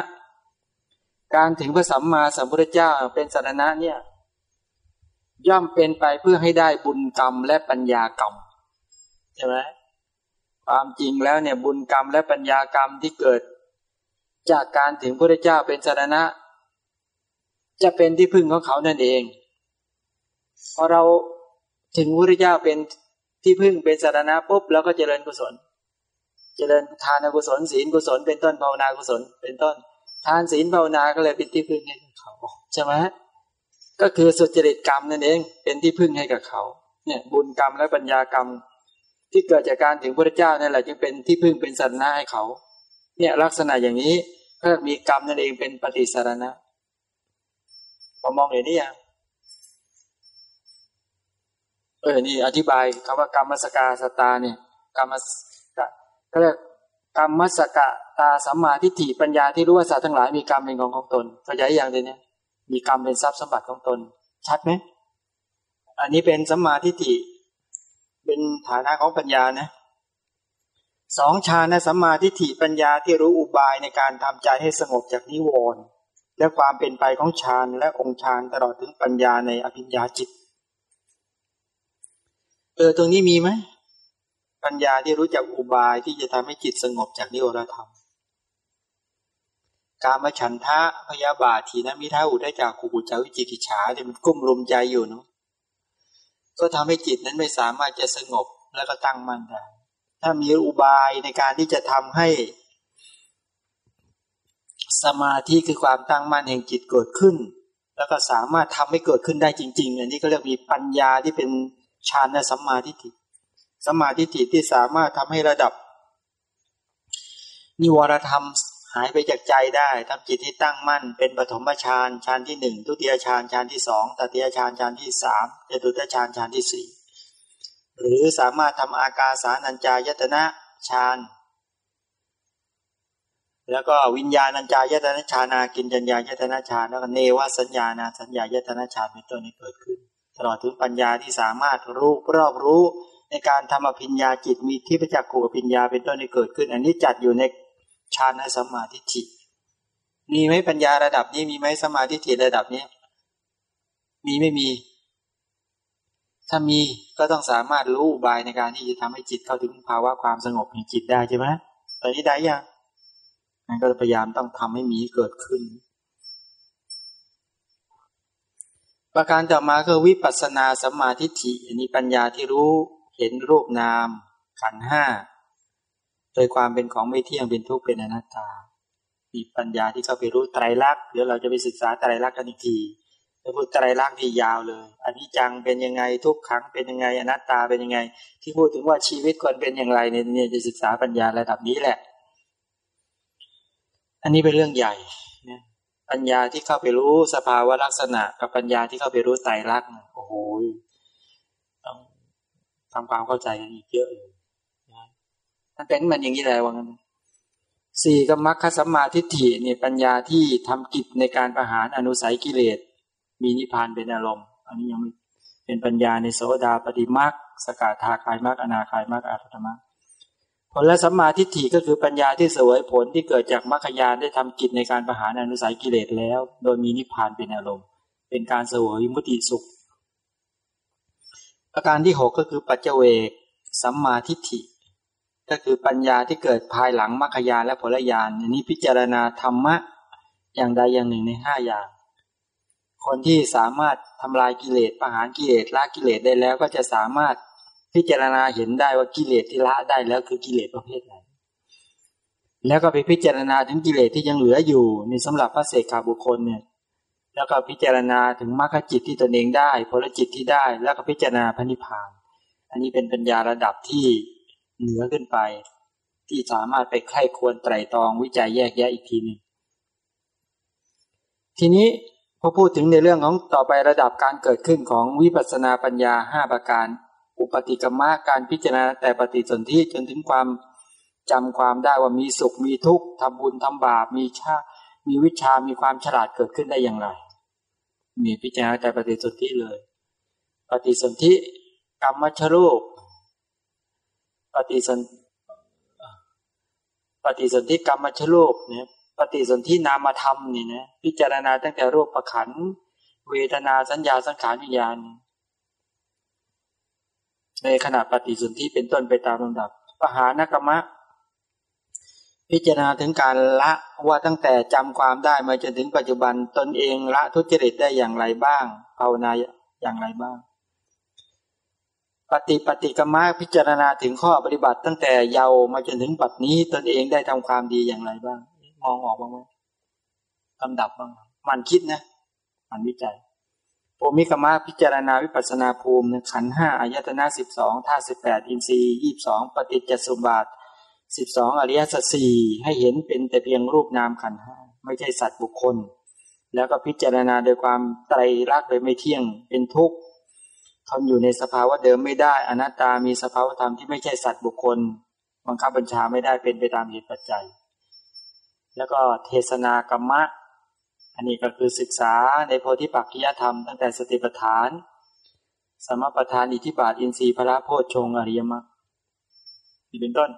[SPEAKER 1] การถึงพระสัมมาสัมพุทธเจ้าเป็นสารณะเนี่ยย่อมเป็นไปเพื่อให้ได้บุญกรรมและปัญญากรรมใช่ไหมความจริงแล้วเนี่ยบุญกรรมและปัญญากรรมที่เกิด จากการถึงพระเจ้าเป็นสารณะ จะเป็นที่พึ่งของเขานั่นเองพอเราถึงพระเจ้าเป็นที่พึ่งเป็นสารณะปุ๊บเราก็เจริญกุศล เจริญทานกุศลศีลกุศลเป็นต้นภาวนากุศลเป็นต้น ทานศีลภาวนาก็เลยเป็นที่พึ่งให้เขาใช่ไหมก็คือสุจริตกรรมนั่นเองเป็นที่พึ่งให้กับเขา เนี่ยบุญกรรมและปัญญากรรม ที่เกิดจากการถึงพระเจ้านั่นแหละจึงเป็นที่พึ่งเป็นสารณะให้เขา เนี่ยลักษณะอย่างนี้ก็มีกรรมนั่นเองเป็นปฏิสารณะพอมองเห็นนี่ยังเออนี่อธิบายคำว่ากรรมสกาสตาเนี่ยกรรม ก็เรียกกรรมสกะตาสัมมาทิฏฐิปัญญาที่รู้ว่าสัตว์ทั้งหลายมีกรรมเป็นของของตนเข้าใจอย่างเดียวนี้มีกรรมเป็นทรัพย์สมบัติของตน ชัดไหมอันนี้เป็นสัมมาทิฏฐิเป็นฐานะของปัญญานะสองฌานสัมมาทิฏฐิปัญญาที่รู้อุบายในการทำใจให้สงบจากนิวรณ์และความเป็นไปของฌานและองค์ฌานตลอดถึงปัญญาในอภิญญาจิต เออตรงนี้มีไหม ปัญญาที่รู้จักอุบายที่จะทำให้จิตสงบจากนิวรธรรม การมาฉันทะพยาบาททีนะมิท้าอุได้จากขูกุจาวิจิกิจฉาที่มันกุ้มลุมใจอยู่เนาะก็ทำให้จิตนั้นไม่สามารถจะสงบแล้วก็ตั้งมั่นได้ ถ้ามีอุบายในการที่จะทำให้ สมาธิคือความตั้งมั่นแห่งจิตเกิดขึ้น แล้วก็สามารถทำให้เกิดขึ้นได้จริง ๆ อันนี้ก็เรียกมีปัญญาที่เป็นฌานและสัมมาทิฏฐิ สมาทิฏฐิที่สามารถทำให้ระดับ นิวรธรรมหายไปจากใจได้ทำจิตให้ตั้งมั่น เป็นปฐมฌานฌานที่หนึ่งทุติยฌานฌานที่สองตติยฌานฌานที่สามจตุตฌานฌานที่สี่หรือสามารถทำอากาสานัญจายตนะฌานแล้วก็วิญญาณัญจายตนะฌานากินจัญญายตนะฌานแล้วก็เนวสัญญาณสัญญายตนะฌานเป็นต้นนี้เกิดขึ้น ตลอดถึงปัญญาที่สามารถรู้รอบรู้ ในการทำอภิญญาจิตมีที่ประจักษ์ขูอภิญญาเป็นต้นที่เกิดขึ้น อันนี้จัดอยู่ในฌานสมาธิิมีไหมปัญญาระดับนี้มีไหมสมาธิิระดับนี้มีไม่มี ถ้ามีก็ต้องสามารถรู้บายในการที่จะทำให้จิตเข้าถึงภาวะความสงบแห่งจิตได้ใช่ไหมตอนนี้ได้ยังนั่นก็พยายามต้องทำให้มีเกิดขึ้น ประการต่อมาคือวิปัสสนาสัมมาทิฏฐิอันนี้ปัญญาที่รู้ เห็นรูปนามขันห้าโดยความเป็นของไม่เที่ยงเป็นทุกข์เป็นอนัตตา มีปัญญาที่เข้าไปรู้ไตรลักษณ์เดี๋ยวเราจะไปศึกษาไตรลักษณ์กันอีกทีจะพูดไตรลักษณ์ที่ยาวเลยอันนี้จังเป็นยังไงทุกขังเป็นยังไงอนัตตาเป็นยังไง ที่พูดถึงว่าชีวิตควรเป็นอย่างไรเนี่ยจะศึกษาปัญญาระดับนี้แหละ อันนี้เป็นเรื่องใหญ่นะปัญญาที่เข้าไปรู้สภาวะลักษณะ กับปัญญาที่เข้าไปรู้ไตรลักษณ์โอ้โห ทำความเข้าใจกันอีกเยอะเลยนะมันเป็นมันอย่างนี้แหละว่างั้นสี่ก็มรรคสัมมาทิฏฐิเนี่ยปัญญาที่ทำกิจในการประหารอนุสัยกิเลส มีนิพพานเป็นอารมณ์ อันนี้ยังไม่เป็นปัญญาในโสดาปฏิมรรคสกาธาคายมรรคอนาคายมรรคอาตมรรคผลและสัมมาทิฏฐิก็คือปัญญาที่สวยผลที่เกิดจากมรรคญาณได้ทำกิจในการประหารอนุสัยกิเลสแล้ว โดยมีนิพพานเป็นอารมณ์ เป็นการสวยมุติสุข ประการที่หกก็คือปัจเจเวกสัมมาทิฏฐิ ก็คือปัญญาที่เกิดภายหลังมรรคญาณและผลญาณนี้พิจารณาธรรมะอย่างใดอย่างหนึ่งในห้าอย่าง คนที่สามารถทำลายกิเลสประหารกิเลสละกิเลสได้แล้วก็จะสามารถพิจารณาเห็นได้ว่ากิเลสที่ละได้แล้วคือกิเลสประเภทไหนแล้วก็ไปพิจารณาถึงกิเลสที่ยังเหลืออยู่ในสำหรับพระเสกขาบุคคลเนี่ย แล้วก็พิจารณาถึงมรรคจิตที่ตนเองได้ผลจิตที่ได้ แล้วก็พิจารณาพระนิพพาน อันนี้เป็นปัญญาระดับที่เหนือขึ้นไป ที่สามารถไปไข้ควรไตรตรองวิจัยแยกแยะอีกทีหนึ่งทีนี้พอพูดถึงในเรื่องของต่อไประดับการเกิดขึ้นของวิปัสสนาปัญญาห้าประการ อุปติกรรมะการพิจารณาแต่ปฏิสนธิจนถึงความจำความได้ว่ามีสุขมีทุกข์ทำบุญทำบาปมีชา มีวิชามีความฉลาดเกิดขึ้นได้อย่างไร มีพิจารณาแต่ปฏิสนธิเลย ปฏิสนธิกรรมชรูป ปฏิสนปฏิสนธิกรรมชรูปเนี่ยปฏิสนธินามธรรมนี่นะพิจารณาตั้งแต่รูปประขันเวทนาสัญญาสังขารวิญญาณ ในขณะปฏิสนธิเป็นต้นไปตามลำดับปหานกรรมะ พิจารณาถึงการละว่าตั้งแต่จำความได้มาจนถึงปัจจุบันตนเองละทุจริตได้อย่างไรบ้างภาวนาอย่างไรบ้าง ปฏิปฏิกรรมะพิจารณาถึงข้อปฏิบัติ ตั้งแต่เยาว์มาจนถึงปัจนี้ตนเองได้ทำความดีอย่างไรบ้าง มองออกบ้างไหมลำดับบ้างมันคิดนะมันวิจัยโอมิกมพิจารณาวิปัสนาภูมิขันห้าอายตนะสิบสองท่าสิบแปดอินทรีย์ยี่สองปฏิจจสมบัติ สิบสองอริยสัจสี่ให้เห็นเป็นแต่เพียงรูปนามขันห้าไม่ใช่สัตว์บุคคล แล้วก็พิจารณาโดยความไตรลักษณ์โดยไม่เที่ยงเป็นทุกข์ทนอยู่ในสภาวะเดิมไม่ได้ อนัตตามีสภาวธรรมที่ไม่ใช่สัตว์บุคคลบังคับบัญชาไม่ได้เป็นไปตามเหตุปัจจัย แล้วก็เทศนากรรมะ อันนี้ก็คือศึกษาในโพธิปักขิยธรรมตั้งแต่สติปัฏฐาน สมปทานอิทธิบาทอินทรีย์พระโพชฌงอริยมรรคเป็นต้น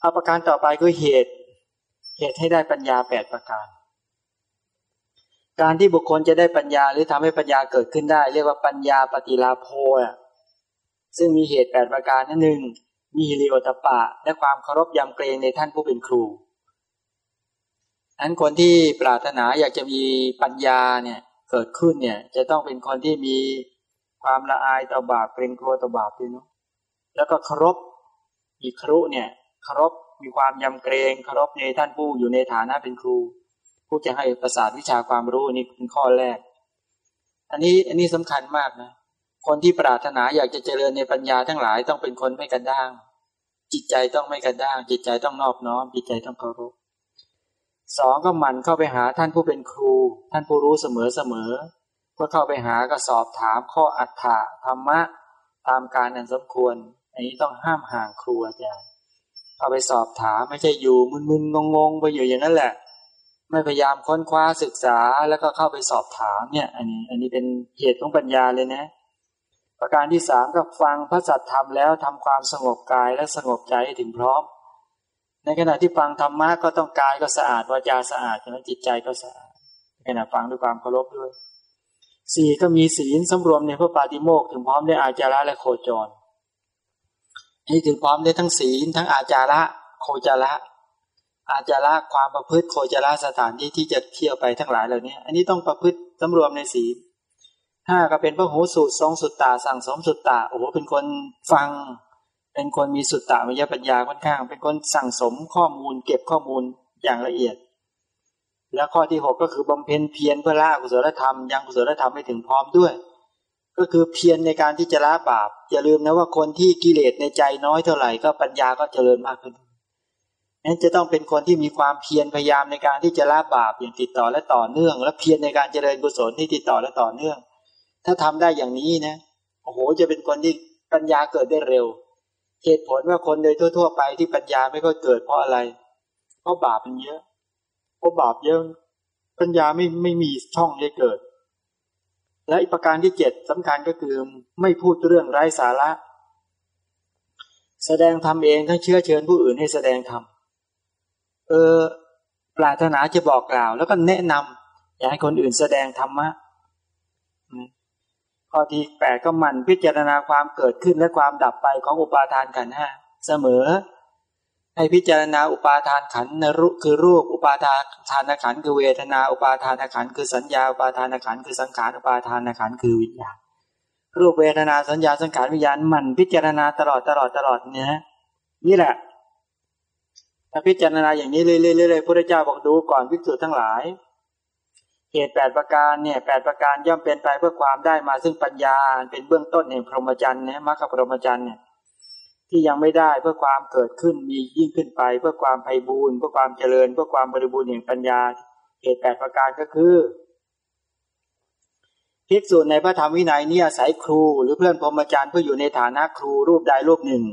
[SPEAKER 1] เอาประการต่อไปคือเหตุ เหตุให้ได้ปัญญาแปดประการ การที่บุคคลจะได้ปัญญาหรือทำให้ปัญญาเกิดขึ้นได้ เรียกว่าปัญญาปฏิลาโภซึ่งมีเหตุแปดประการนั่นหนึ่งมีฮิริโอตปะ และความเคารพยำเกรงในท่านผู้เป็นครูอันคนที่ปรารถนาอยากจะมีปัญญาเนี่ยเกิดขึ้นเนี่ย จะต้องเป็นคนที่มีความละอายต่อบาปเกรงกลัวต่อบาปด้วยเนาะแล้วก็เคารพอีกครุเนี่ย เคารพมีความยำเกรงเคารพในท่านผู้อยู่ในฐานะเป็นครู ผู้จะให้ประสาทวิชาความรู้นี่เป็นข้อแรก อันนี้อันนี้สำคัญมากนะ คนที่ปรารถนาอยากจะเจริญในปัญญาทั้งหลายต้องเป็นคนไม่กระด้าง จิตใจต้องไม่กระด้าง จิตใจต้องนอบน้อม จิตใจต้องเคารพสองก็มันเข้าไปหาท่านผู้เป็นครู ท่านผู้รู้เสมอเสมอเพื่อเข้าไปหาก็สอบถามข้ออัฏฐะธรรมะตามการอันสมควร อันนี้ต้องห้ามห่างครูอาจารย์ เข้าไปสอบถามไม่ใช่อยู่มึนๆงงๆไปอยู่อย่างนั้นแหละ ไม่พยายามค้นคว้าศึกษาแล้วก็เข้าไปสอบถามเนี่ย อันนี้ อันนี้เป็นเหตุของปัญญาเลยนะ ประการที่สามก็ฟังพระสัทธรรมแล้วทำความสงบกายและสงบใจถึงพร้อม ในขณะที่ฟังธรรมะก็ต้องกายก็สะอาดวาจาสะอาดฉะนั้นจิตใจก็สะอาดในขณะฟังด้วยความเคารพด้วยสี่ก็มีศีลสำรวมในพระปาติโมกถึงพร้อมได้อาจาระและโคจร นี่ถึงพร้อมได้ทั้งศีลทั้งอาจาระโคจาระ อาจาระความประพฤติโคจาระสถานที่ที่จะเที่ยวไปทั้งหลายเหล่านี้อันนี้ต้องประพฤติสำรวมในศีลห้าก็เป็นพระหูสูตรทรงสุตตาสั่งสมสุตตาโอ้โหเป็นคนฟัง เป็นคนมีสุตตาวิญญาปัญญาค่อนข้าง เป็นคนสั่งสมข้อมูล เก็บข้อมูลอย่างละเอียด แล้วข้อที่หกก็คือบำเพ็ญเพียรเพื่อละกุศลธรรมยังกุศลธรรมให้ถึงพร้อมด้วย ก็คือเพียรในการที่จะละบาป อย่าลืมนะว่าคนที่กิเลสในใจน้อยเท่าไหร่ก็ปัญญาก็เจริญมากขึ้นนั้นจะต้องเป็นคนที่มีความเพียรพยายามในการที่จะละบาปอย่างติดต่อและต่อเนื่อง และเพียรในการเจริญกุศลที่ติดต่อและต่อเนื่อง ถ้าทำได้อย่างนี้นะโอ้โหจะเป็นคนที่ปัญญาเกิดได้เร็ว เหตุผลว่าคนโดยทั่ว ๆ ไปที่ปัญญาไม่ค่อยเกิดเพราะอะไร เพราะบาปมันเยอะเพราะบาปเยอะ ปัญญาไม่ไม่มีช่องให้เกิด และอีกประการที่เจ็ดสำคัญก็คือไม่พูดเรื่องไร้สาระ แสดงธรรมเองทั้งเชื้อเชิญผู้อื่นให้แสดงธรรมเออปรารถนาจะบอกกล่าว แล้วก็แนะนำอยากให้คนอื่นแสดงธรรมะข้อที่แปดก็มันพิจารณาความเกิดขึ้นและความดับไปของอุปาทานขันห้าเสมอ ให้พิจารณาอุปาทานขันนรุคือรูปอุปาทานขันคือเวทนาอุปาทานขันคือสัญญาอุปาทานขันคือสังขารอุปาทานขันคือวิญญาณรูปเวทนาสัญญาสังขารวิญญาณมันพิจารณาตลอดตลอดตลอดเนี่ยนี่แหละถ้าพิจารณาอย่างนี้เรื่อยๆพระเจ้าบอกดูก่อนพิสูจน์ทั้งหลายเหตุแปดประการเนี่ยแปดประการย่อมเป็นไปเพื่อความได้มาซึ่งปัญญาเป็นเบื้องต้นแห่งพรหมจรรย์เนี่ยมรรคพรหมจรรย์เนี่ย ที่ยังไม่ได้เพื่อความเกิดขึ้นมียิ่งขึ้นไป เพื่อความไพบูรณ์เพื่อความเจริญ เพื่อความบริบูรณ์แห่งปัญญาเหตุแปดประการก็คือภิกษุในพระธรรมวินัยนี้อาศัยครู หรือเพื่อนพรหมจารย์เพื่ออยู่ในฐานะครูรูปใดรูปหนึ่ง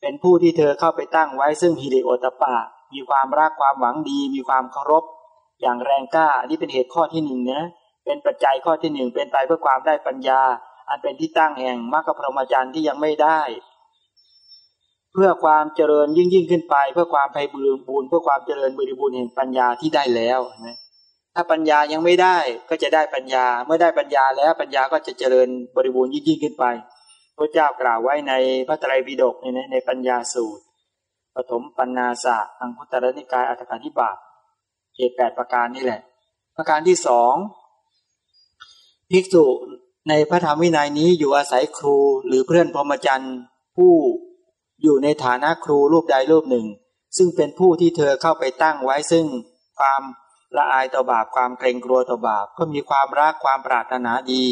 [SPEAKER 1] เป็นผู้ที่เธอเข้าไปตั้งไว้ซึ่งฮิริโอตปะ มีความรักความหวังดี มีความเคารพ อย่างแรงกล้านี่เป็นเหตุข้อที่หนึ่งนะเป็นปัจจัยข้อที่หนึ่งเป็นไปเพื่อความได้ปัญญา อันเป็นที่ตั้งแห่งมรรคพรหมจารย์ที่ยังไม่ได้ พื่อความเจริญยิ่งยิ่งขึ้นไป เพื่อความไพบูรณ์เพื่อความเจริญบริบูรณ์แห่งปัญญาที่ได้แล้วนะถ้าปัญญายังไม่ได้ก็จะได้ปัญญาเมื่อได้ปัญญาแล้วปัญญาก็จะเจริญบริบูรณ์ยิ่งยิ่งขึ้นไปพระเจ้ากล่าวไว้ในพระไตรปิฎกในในปัญญาสูตรปฐมปัญนาสะอังคุตรนิกายอัตถกาธิบาตเหตุแปดประการนี่แหละ ประการที่สองภิกษุในพระธรรมวินัยนี้อยู่อาศัยครูหรือเพื่อนพรหมจรรย์ผู้ อยู่ในฐานะครูรูปใดรูปหนึ่ง ซึ่งเป็นผู้ที่เธอเข้าไปตั้งไว้ซึ่งความละอายต่อบาปความเกรงกลัวต่อบาปก็มีความรักความปรารถนาดี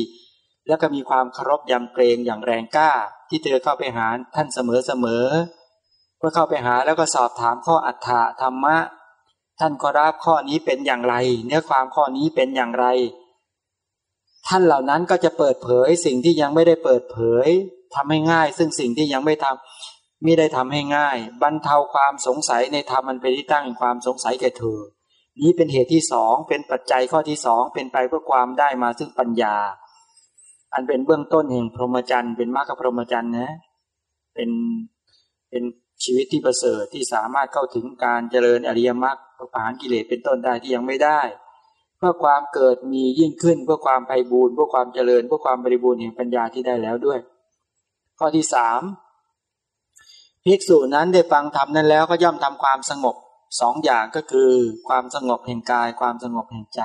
[SPEAKER 1] แล้วก็มีความเคารพยำเกรงอย่างแรงกล้า ที่เธอเข้าไปหาท่านเสมอเสมอก็เข้าไปหาแล้วก็สอบถามข้ออัฏฐธรรมะ ท่านก็รับข้อนี้เป็นอย่างไร เนื้อความข้อนี้เป็นอย่างไร ท่านเหล่านั้นก็จะเปิดเผยสิ่งที่ยังไม่ได้เปิดเผยทำให้ง่าย ซึ่งสิ่งที่ยังไม่ทำ มิได้ทำให้ง่าย บรรเทาความสงสัยในธรรมมันเป็นที่ตั้งความสงสัยแก่เธอ นี้เป็นเหตุที่สองเป็นปัจจัยข้อที่สองเป็นไปเพื่อความได้มาซึ่งปัญญา อันเป็นเบื้องต้นแห่งพรหมจรรย์เป็นมรรคพรหมจรรย์นะเป็นเป็นชีวิตที่ประเสริฐที่สามารถเข้าถึงการเจริญอริยมรรคผ่านกิเลสเป็นต้นได้ที่ยังไม่ได้ เพื่อความเกิดมียิ่งขึ้นเพื่อความไพ่บูรณ์เพื่อความเจริญเพื่อความบริบูรณ์แห่งปัญญาที่ได้แล้วด้วย ข้อที่สาม ภิกษุนั้นได้ฟังธรรมนั้นแล้วก็ย่อมทำความสงบสองอย่างก็คือ ความสงบแห่งกายความสงบแห่งใจ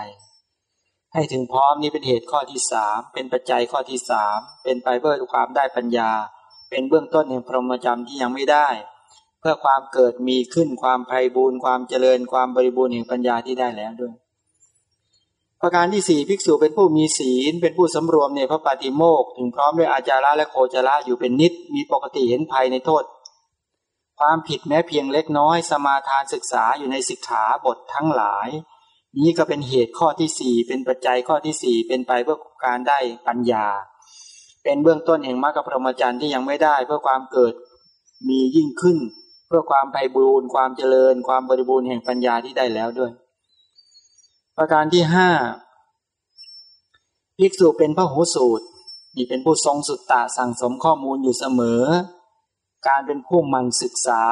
[SPEAKER 1] ให้ถึงพร้อมนี้เป็นเหตุข้อที่สามเป็นปัจจัยข้อที่สามเป็นไปเพื่อความได้ปัญญา เป็นเบื้องต้นแห่งพรหมจรรย์ที่ยังไม่ได้ เพื่อความเกิดมีขึ้นความไพ่บูรณ์ความเจริญความบริบูรณ์แห่งปัญญาที่ได้แล้วด้วย ประการที่สี่ภิกษุเป็นผู้มีศีล เป็นผู้สำรวมในพระปฏิโมกถึงพร้อมด้วยอาจาระและโคจาระอยู่เป็นนิดมีปกติเห็นภัยในโทษ ความผิดแม้เพียงเล็กน้อย สมาทานศึกษาอยู่ในสิกขาบททั้งหลาย นี้ก็เป็นเหตุข้อที่สี่เป็นปัจจัยข้อที่สี่เป็นไปเพื่อการได้ปัญญา เป็นเบื้องต้นแห่งมรรคพรหมจรรย์ที่ยังไม่ได้เพื่อความเกิดมียิ่งขึ้น เพื่อความไพบูรณ์ความเจริญ ความบริบูรณ์แห่งปัญญาที่ได้แล้วด้วย ประการที่ห้าภิกษุเป็นพระหูสูตรนี่เป็นผู้ทรงสุตตะสั่งสมข้อมูลอยู่เสมอ การเป็นผู้มันศึกษา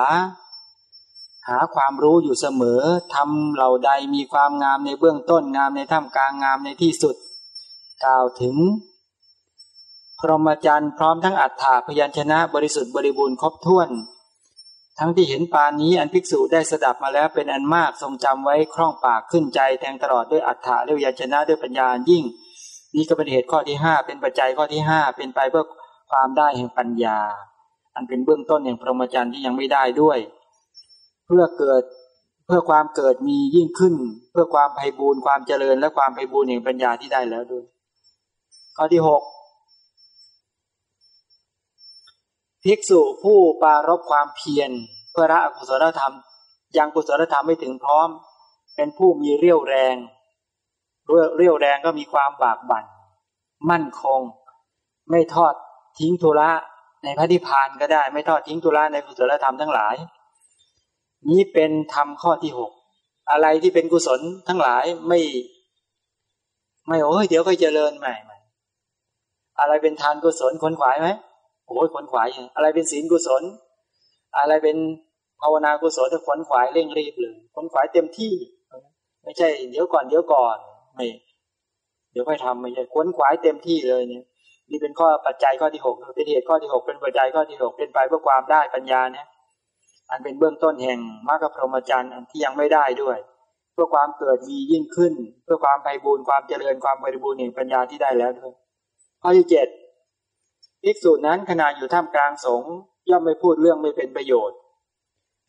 [SPEAKER 1] หาความรู้อยู่เสมอทำเหล่าใดมีความงามในเบื้องต้นงามในท่ามกลางงามในที่สุด กล่าวถึง พรหมจรรย์พร้อมทั้งอัฏฐาพยัญชนะบริสุทธิ์บริบูรณ์ครบถ้วน ทั้งที่เห็นปานนี้อันภิกษุได้สดับมาแล้วเป็นอันมากทรงจำไว้คล่องปากขึ้นใจแทงตลอดด้วยอัฏฐาด้วยพยัญชนะด้วยปัญญายิ่ง นี่ก็เป็นเหตุข้อที่ห้าเป็นปัจจัยข้อที่ห้าเป็นไปเพื่อความได้แห่งปัญญา อันเป็นเบื้องต้นแห่งพรหมจรรย์ที่ยังไม่ได้ด้วย เพื่อเกิดเพื่อความเกิดมียิ่งขึ้น เพื่อความไพ่บูรณ์ความเจริญ และความไพ่บูรณ์แห่งปัญญาที่ได้แล้วด้วย ข้อที่หกภิกษุผู้ปารบความเพียร เพื่อละอกุศลธรรม ยังกุศลธรรมไม่ถึงพร้อม เป็นผู้มีเรี่ยวแรงเรี่ยวแรงก็มีความบากบั่น มั่นคง ไม่ทอดทิ้งธุระ ในพระนิพพานก็ได้ ไม่ทอดทิ้งธุระในกุศลธรรมทั้งหลาย นี้เป็นธรรมข้อที่หกอะไรที่เป็นกุศลทั้งหลายไม่ ไม่โอ้ยเดี๋ยวค่อยเจริญใหม่ใหม่อะไรเป็นทานกุศลขนขวายไหมโอ้ยขนขวายอะไรเป็นศีลกุศล อะไรเป็นภาวนากุศลจะขนขวายเร่งรีบเลยขนขวายเต็มที่ ไม่ใช่ เดี๋ยวก่อนเดี๋ยวก่อนไม่เดี๋ยวค่อยทำไม่ใช่ค้นขวายเต็มที่เลยเนี่ย นี่เป็นข้อปัจจัยข้อที่หกเป็นเหตุข้อที่หกเป็นปัจจัยข้อที่หกเป็นไปเพื่อความได้ปัญญาเนี่ยอันเป็นเบื้องต้นแห่งมรรคพรหมจรรย์อันที่ยังไม่ได้ด้วย เพื่อความเกิดมียิ่งขึ้น เพื่อความไพบูรณ์ความเจริญความบริบูรณ์แห่งปัญญาที่ได้แล้วด้วยข้อที่เจ็ดภิกษุนั้นขณะอยู่ท่ามกลางสงฆ์ย่อมไม่พูดเรื่องไม่เป็นประโยชน์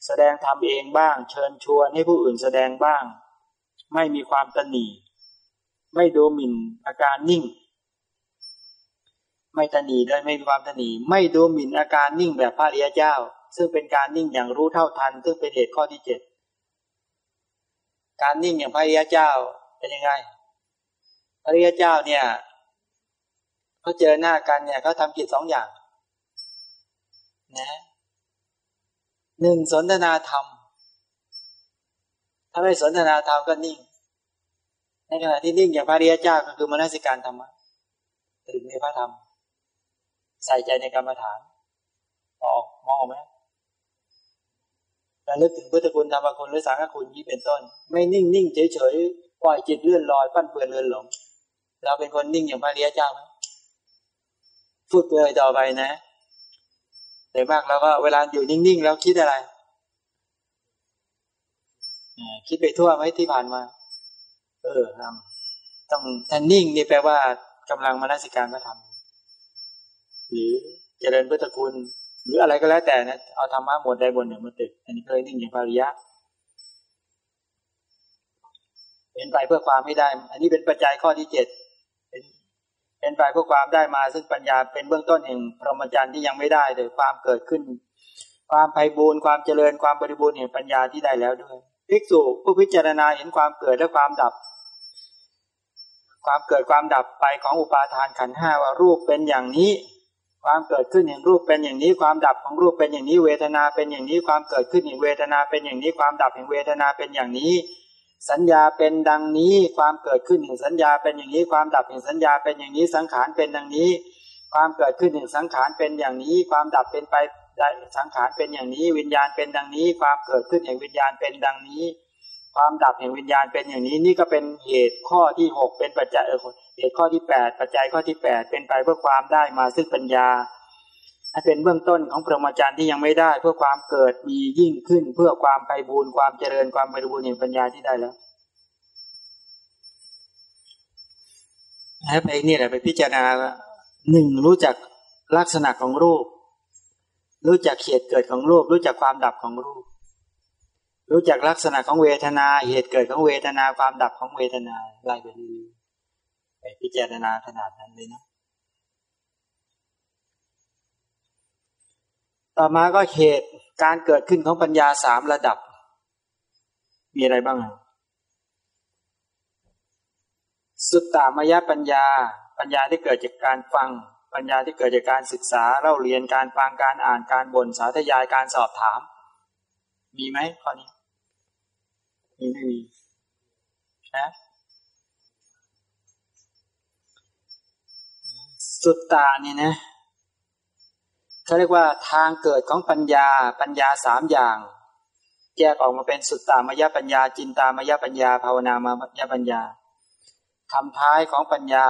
[SPEAKER 1] แสดงทำเองบ้าง เชิญชวนให้ผู้อื่นแสดงบ้าง ไม่มีความตนีไม่ดูหมิ่นอาการนิ่ง ไม่ตนีด้วยไม่มีความตนีไม่ดูหมิ่นอาการนิ่งแบบพระริยเจ้า ซึ่งเป็นการนิ่งอย่างรู้เท่าทัน ซึ่งเป็นเหตุข้อที่เจ็ดการนิ่งอย่างพระริยเจ้าเป็นยังไงพระริยเจ้าเนี่ยเขาเจอหน้ากันเนี่ยเขาทำกิจสองอย่างนะหนึ่งสนทนาธรรม ถ้าไม่สนทนาธรรมก็นิ่ง ในขณะที่นิ่งอย่างพระริยเจ้าก็คือมนสิการธรรมะตื่นในพระธรรม ใส่ใจในกรรมฐานออกมองไหมระลึกถึงพุทธคุณธรรมคุณหรือสังฆคุณนี้เป็นต้น ไม่นิ่งนิ่งเฉยเฉยปล่อยจิตเลื่อนลอยปั้นเปื่อนเลื่อนหลงเราเป็นคนนิ่งอย่างพระริยเจ้าไหมพูดเลยต่อไปนะแต่มากเราก็เวลาอยู่นิ่งๆแล้วคิดอะไรคิดไปทั่วไหมที่ผ่านมา เออทำต้องท่านิ่งนี่แปลว่ากำลังมานาสิการมาทำ หรือเจริญพุทธคุณ หรืออะไรก็แล้วแต่นะเอาธรรมะหมดใดบนหนึ่งมาติดอันนี้เลยนิ่งอย่างภริยะเป็นไปเพื่อความไม่ได้ อันนี้เป็นปัจจัยข้อที่เจ็ดเป็นเป็นไปเพื่อความได้มา ซึ่งปัญญาเป็นเบื้องต้นแห่งพรหมจรรย์ที่ยังไม่ได้เลยความเกิดขึ้น ความไพ่บูรณ์ความเจริญความบริบูรณ์แห่งปัญญาที่ได้แล้วด้วยภิกษุผู้พิจารณาเห็นความเกิดและความดับ ความเกิดความดับไปของอุปาทานขันห้าว่ารูปเป็นอย่างนี้ ความเกิดขึ้นแห่งรูปเป็นอย่างนี้ ความดับของรูปเป็นอย่างนี้ เวทนาเป็นอย่างนี้ ความเกิดขึ้นแห่งเวทนาเป็นอย่างนี้ ความดับแห่งเวทนาเป็นอย่างนี้ สัญญาเป็นดังนี้ ความเกิดขึ้นแห่งสัญญาเป็นอย่างนี้ ความดับแห่งสัญญาเป็นอย่างนี้ สังขารเป็นดังนี้ ความเกิดขึ้นแห่งสังขารเป็นอย่างนี้ ความดับเป็นไปสังขารเป็นอย่างนี้ วิญญาณเป็นดังนี้ ความเกิดขึ้นแห่งวิญญาณเป็นดังนี้ ความดับแห่งวิญญาณเป็นอย่างนี้ นี่ก็เป็นเหตุข้อที่หกเป็นปัจจัยเออเหตุข้อที่แปดปัจจัยข้อที่แปดเป็นไปเพื่อความได้มาซึ่งปัญญาให้เป็นเบื้องต้นของพรหมจรรย์ที่ยังไม่ได้ เพื่อความเกิดมียิ่งขึ้น เพื่อความไพบูรณ์ความเจริญความบริบูรณ์แห่งปัญญาที่ได้แล้วให้ไปนี่แหละไปพิจารณาหนึ่งรู้จักลักษณะของรูป รู้จักเหตุเกิดของรูป รู้จักความดับของรูป รู้จักลักษณะของเวทนา เหตุเกิดของเวทนาความดับของเวทนาไล่ไปเรื่อยไปพิจารณาขนาดนั้นเลยนะต่อมาก็เหตุการเกิดขึ้นของปัญญาสามระดับ มีอะไรบ้าง สุตตามยปัญญา ปัญญาที่เกิดจากการฟัง ปัญญาที่เกิดจากการศึกษาเล่าเรียนการฟังการอ่านการบ่นสาธยายการสอบถาม มีไหมข้อนี้ มีไม่มีนะสุตตาเนี่ยนะเขาเรียกว่าทางเกิดของปัญญาปัญญาสามอย่าง แยกออกมาเป็นสุตตามยปัญญา จินตามยปัญญา ภาวนามยปัญญาคำท้ายของปัญญา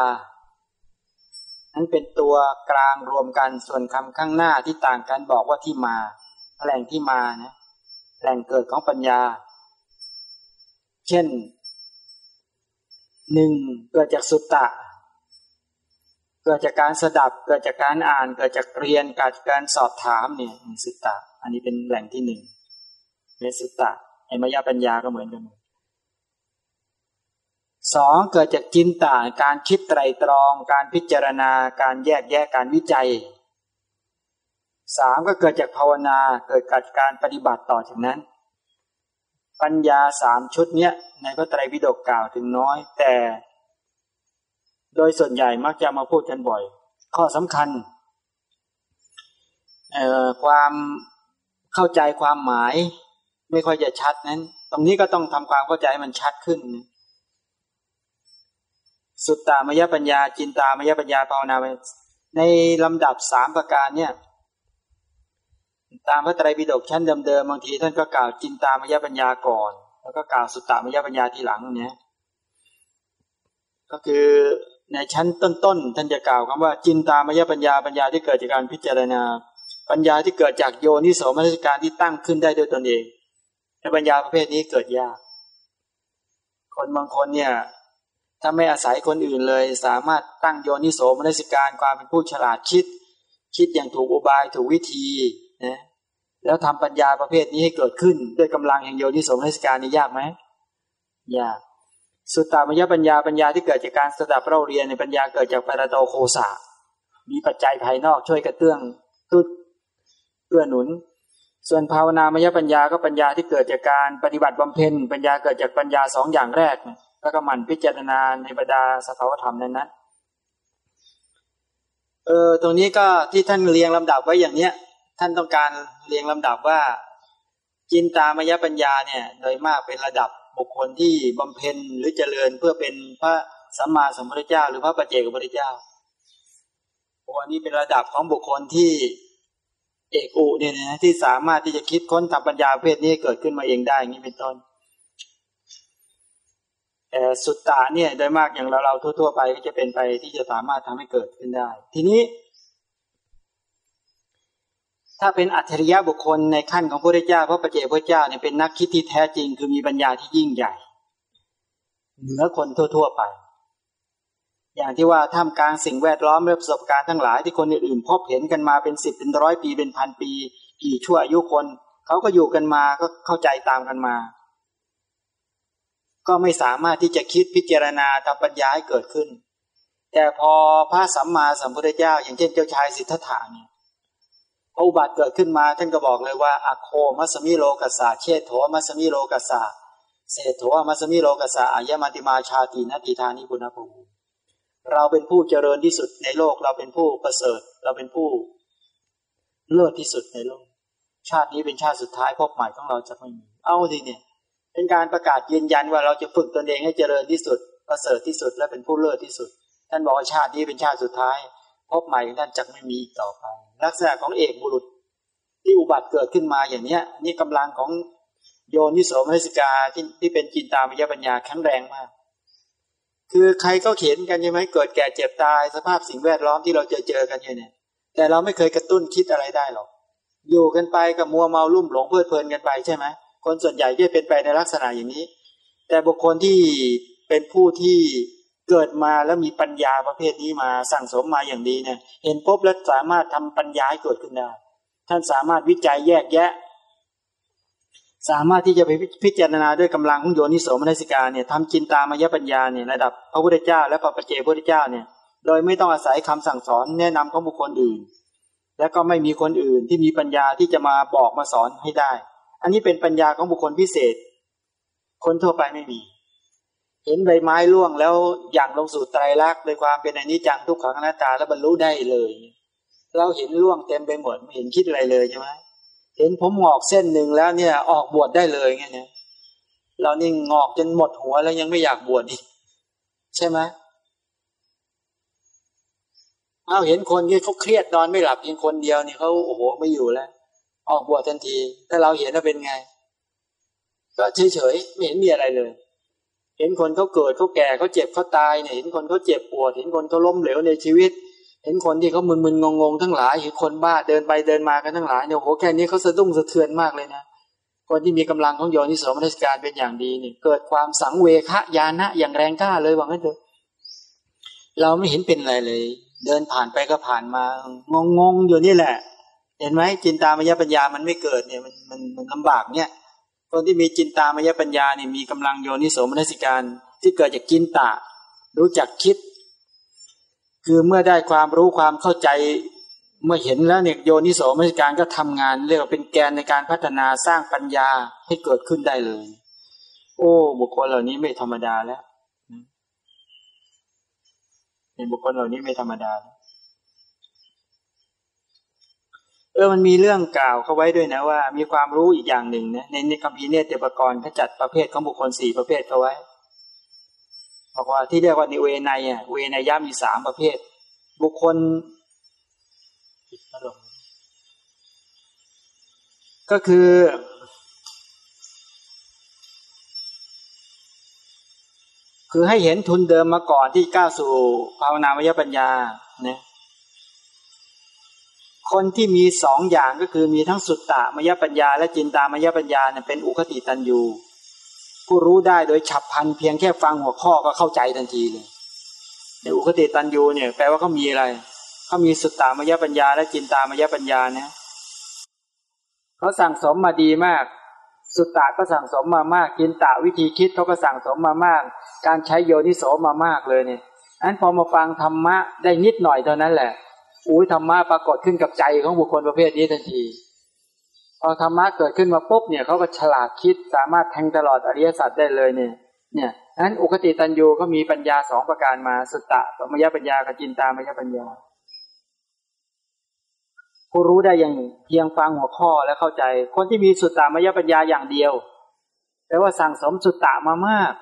[SPEAKER 1] นั้นเป็นตัวกลางรวมกันส่วนคำข้างหน้าที่ต่างกันบอกว่าที่มา แหล่งที่มานะแหล่งเกิดของปัญญา เช่นหนึ่งเกิดจากสุตตะ เกิดจากการสดับ เกิดจากการอ่าน เกิดจากเรียนเกิดจากการสอบถามเนี่ยสุตตะ อันนี้เป็นแหล่งที่หนึ่งเป็นสุตตะไอมายาปัญญาก็เหมือนกันสองเกิดจากจินตาการคิดไตรตรอง การพิจารณา การแยกแยะการวิจัยสามก็เกิดจากภาวนา เกิดจากการปฏิบัติต่อจากนั้น ปัญญาสามชุดเนี้ยในพระไตรปิฎกกล่าวถึงน้อย แต่ โดยส่วนใหญ่มักจะมาพูดกันบ่อย ข้อสำคัญความเข้าใจความหมายไม่ค่อยจะชัดนั้น ตรงนี้ก็ต้องทำความเข้าใจมันชัดขึ้น สุตตามยปัญญาจินตามยปัญญาภาวนาในลำดับสามประการเนี่ย ตามพระไตรปิฎกชั้นเดิมๆบางทีท่านก็กล่าวจินตามยปัญญาก่อน แล้วก็กล่าวสุตตามยปัญญาทีหลังเนี่ยก็คือในชั้นต้นๆท่านจะกล่าวคำว่า จินตามยปัญญาปัญญาที่เกิดจากการพิจารณา ปัญญาที่เกิดจากโยนิโสมนสิการที่ตั้งขึ้นได้ด้วยตนเองในปัญญาประเภทนี้เกิดยาก คนบางคนเนี่ยถ้าไม่อาศัยคนอื่นเลย สามารถตั้งโยนิโสมนสิการความเป็นผู้ฉลาดคิด คิดอย่างถูกอุบายถูกวิธี นะแล้วทำปัญญาประเภทนี้ให้เกิดขึ้น ด้วยกำลังแห่งโยนิโสมนสการนี่ยากไหมยากสุตตามยปัญญาปัญญาที่เกิดจากการสดับเราเรียนในปัญญาเกิดจากปรโตโคสะมีปัจจัยภายนอกช่วยกระเตื้องตุ้เอื้อหนุน ส่วนภาวนามยปัญญาก็ปัญญาที่เกิดจากการปฏิบัติบำเพ็ญปัญญาเกิดจากปัญญาสองอย่างแรกแล้วก็มันพิจารณาในบรรดาสภาวธรรมนั้นนั้นเออตรงนี้ก็ที่ท่านเรียงลำดับไว้อย่างเนี้ย ท่านต้องการเรียงลำดับว่าจินตามยปัญญาเนี่ย โดยมากเป็นระดับบุคคลที่บำเพ็ญหรือเจริญเพื่อเป็นพระสัมมาสัมพุทธเจ้า หรือพระปัจเจกพุทธเจ้าอันนี้เป็นระดับของบุคคลที่เอกอุเนี่ยนะที่สามารถที่จะคิดค้นทำปัญญาเพศนี้เกิดขึ้นมาเองได้อย่างนี้เป็นต้นแต่สุตตาเนี่ยโดยมากอย่างเราเราทั่ว ๆ ไปก็จะเป็นไปที่จะสามารถทำให้เกิดขึ้นได้ ทีนี้ ถ้าเป็นอัจฉริยะบุคคลในขั้นของพระเจ้าพระประเจพระเจ้าเนี่ยเป็นนักคิดที่แท้จริง คือมีปัญญาที่ยิ่งใหญ่ เหนือคนทั่ว ๆ ไป อย่างที่ว่าท่ามกลางสิ่งแวดล้อมและประสบการณ์ทั้งหลายที่คนอื่นๆพบเห็นกันมาเป็นสิบเป็นร้อยปีเป็นพันปี กี่ชั่วอายุคนเขาก็อยู่กันมาก็เข้าใจตามกันมา ก็ไม่สามารถที่จะคิดพิจารณาทำปัญญาให้เกิดขึ้น แต่พอพระสัมมาสัมพุทธเจ้า อย่างเช่นเจ้าชายสิทธัตถะเนี่ย พออุบัติเกิดขึ้นมาท่านก็บอกเลยว่าอโคมัสมิโลกัสสะเชตโถมัสมิโลกัสสะเศษโถมัสมิโลกัสสะอายมันติมาชาตินาติธานิปุณภูเราเป็นผู้เจริญที่สุดในโลกเราเป็นผู้ประเสริฐ เราเป็นผู้เลิศที่สุดในโลก ชาตินี้เป็นชาติสุดท้ายพบใหม่ของเราจะไม่มีเอาทีเนี่ย เป็นการประกาศยืนยันว่าเราจะฝึกตนเองให้เจริญที่สุด ประเสริฐที่สุดและเป็นผู้เลิศที่สุด ท่านบอกว่าชาตินี้เป็นชาติสุดท้าย พบใหม่ของท่านจะไม่มีอีกต่อไป ลักษณะของเอกบุรุษที่อุบัติเกิดขึ้นมาอย่างเนี้ย นี่กำลังของโยนิโสมนสิกาที่ที่เป็นจินตามยปัญญาแข็งแรงมาก คือใครก็เขียนกันใช่ไหมเกิดแก่เจ็บตายสภาพสิ่งแวดล้อมที่เราเจอเจอกันอยู่เนี่ยแต่เราไม่เคยกระตุ้นคิดอะไรได้หรอกอยู่กันไปกับมัวเมาลุ่มหลงเพลิดเพลินกันไปใช่ไหมคนส่วนใหญ่จะเป็นไปในลักษณะอย่างนี้ แต่บุคคลที่เป็นผู้ที่ เกิดมาแล้วมีปัญญาประเภทนี้มาสั่งสมมาอย่างดีเนี่ย เห็นพบแล้วสามารถทำปัญญาให้เกิดขึ้นได้ ท่านสามารถวิจัยแยกแยะ สามารถที่จะไปพิจารณาด้วยกำลังของโยนิโสมนสิกาเนี่ยทำจินตามายปัญญาเนี่ยระดับพระพุทธเจ้า และพระปเจพระพุทธเจ้าเนี่ย โดยไม่ต้องอาศัยคำสั่งสอนแนะนำของบุคคลอื่น และก็ไม่มีคนอื่นที่มีปัญญาที่จะมาบอกมาสอนให้ได้ อันนี้เป็นปัญญาของบุคคลพิเศษ คนทั่วไปไม่มี เห็นใบไม้ร่วงแล้วอย่างลงสู่ไตรลักษณ์โดยความเป็นอนิจจังทุกขังอนัตตาแล้วบรรลุได้เลย เราเห็นร่วงเต็มไปหมดไม่เห็นคิดอะไรเลยใช่ไหมเห็นผมหงอกเส้นหนึ่งแล้วเนี่ย ออกบวชได้เลยไงเนี่ยเรานี่งอกจนหมดหัวแล้วยังไม่อยากบวชอีกใช่ไหมเอาเห็นคนที่เขาเครียดนอนไม่หลับเพียงคนเดียวนี่เขาโอ้โหไม่อยู่แล้ว ออกบวชทันที ถ้าเราเห็นว่าเป็นไง ก็เฉยๆไม่เห็นมีอะไรเลย เห็นคนเขาเกิดเขาแก่เขาเจ็บเขาตายเนี่ยเห็นคนเขาเจ็บปวด เห็นคนเขาล้มเหลวในชีวิต เห็นคนที่เขามึนๆงงๆทั้งหลายเห็นคนบ้าเดินไปเดินมากันทั้งหลายเนี่ยโหแค่นี้เขาสะดุ้งสะเทือนมากเลยนะคนที่มีกำลังของโยนิโสมนัสการเป็นอย่างดีเนี่ยเกิดความสังเวคยานะอย่างแรงกล้าเลยว่างั้นเถอะเราไม่เห็นเป็นอะไรเลย เดินผ่านไปก็ผ่านมางงๆอยู่นี่แหละ เห็นไหมจินตามยปัญญามันไม่เกิดเนี่ยมันมันมันลำบากเนี่ย คนที่มีจินตามยปัญญาเนี่ยมีกำลังโยนิโสมนัสิการที่เกิดจากจินตารู้จักคิด คือเมื่อได้ความรู้ความเข้าใจเมื่อเห็นแล้วเนี่ยโยนิโสมนสิการก็ทำงาน เรียกว่าเป็นแกนในการพัฒนาสร้างปัญญาให้เกิดขึ้นได้เลย โอ้ บุคคลเหล่านี้ไม่ธรรมดาแล้วเป็นบุคคลเหล่านี้ไม่ธรรมดาเอ อมันมีเรื่องกล่าวเข้าไว้ด้วยนะว่า มีความรู้อีกอย่างหนึ่งนะในในคัมภีร์เนตเตปกรณ์เขาจัดประเภทของบุคคลสี่ประเภทเขาไว้บอกว่าที่เรียกว่าในเวไนอะเวไนย่ามีสามประเภท บุคคลก็คือ คือให้เห็นทุนเดิมมาก่อนที่ก้าวสู่ภาวนามยปัญญาเนี่ย คนที่มีสองอย่างก็คือมีทั้งสุตตามยปัญญา และจินตามยปัญญาเนี่ยเป็นอุคติตันยูผู้รู้ได้โดยฉับพันเพียงแค่ฟังหัวข้อก็เข้าใจทันทีเลยในอุคติตันยูเนี่ยแปลว่าเขามีอะไรเขามีสุตตามยปัญญา และจินตามยปัญญาเนี่ยเขาสั่งสมมาดีมาก สุตตะก็สั่งสมมามากจินตะวิธีคิดเขาก็สั่งสมมามาก การใช้โยนิโสมามากเลยเนี่ยอันพอมาฟังธรรมะได้นิดหน่อยเท่านั้นแหละ อุ้ยธรรมะปรากฏขึ้นกับใจของบุคคลประเภทนี้ทันทีพอธรรมะเกิดขึ้นมาปุ๊บเนี่ยเขาก็ฉลาดคิดสามารถแทงตลอดอริยสัจได้เลยเนี่ย เนี่ยนั้นอุคติตันยูก็มีปัญญาสองประการมาสุตตะสมยปัญญากับจินตามยปัญญาผู้รู้ได้อย่างเพียงฟังหัวข้อและเข้าใจ คนที่มีสุตตามยปัญญาอย่างเดียวแปลว่าสั่งสมสุตตามามาก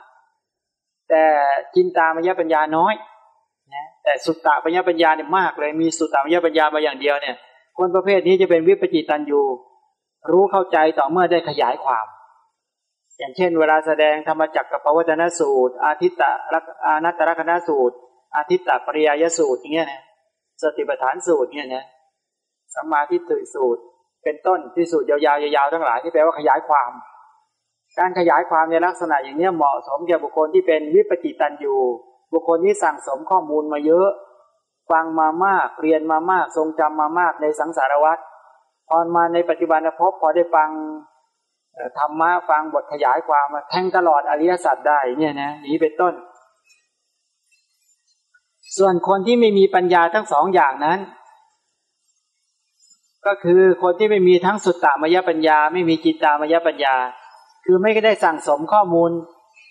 [SPEAKER 1] แต่จินตามยปัญญาน้อย แต่สุตตามยปัญญาเนี่ยมากเลยมีสุตตามยปัญญามาอย่างเดียวเนี่ย คนประเภทนี้จะเป็นวิปจิตันยูรู้เข้าใจต่อเมื่อได้ขยายความ อย่างเช่น เวลาแสดงธรรมจักรกับพวัจนสูตร อาทิตตะอานัตตรคณสูตร อาทิตตะปริยยสูตรอย่างเงี้ยนะสติปัฏฐานสูตรเนี่ยนะสัมมาทิฏฐิสูตร เป็นต้นที่สูตรยาวๆยาวๆทั้งหลายที่แปลว่าขยายความ การขยายความในลักษณะอย่างเนี้ยเหมาะสมแก่บุคคลที่เป็นวิปจิตันยู บุคคลที่สั่งสมข้อมูลมาเยอะ ฟังมามากเรียนมามาก ทรงจำมามากในสังสารวัฏพอมาในปัจจุบันพบพอได้ฟังธรรมะฟังบทขยายความมาแทงตลอดอริยสัจได้เนี่ยนะนี้เป็นต้น ส่วนคนที่ไม่มีปัญญาทั้งสองอย่างนั้น ก็คือคนที่ไม่มีทั้งสุตตามยปัญญา ไม่มีจิตตามยปัญญา คือไม่ได้สั่งสมข้อมูล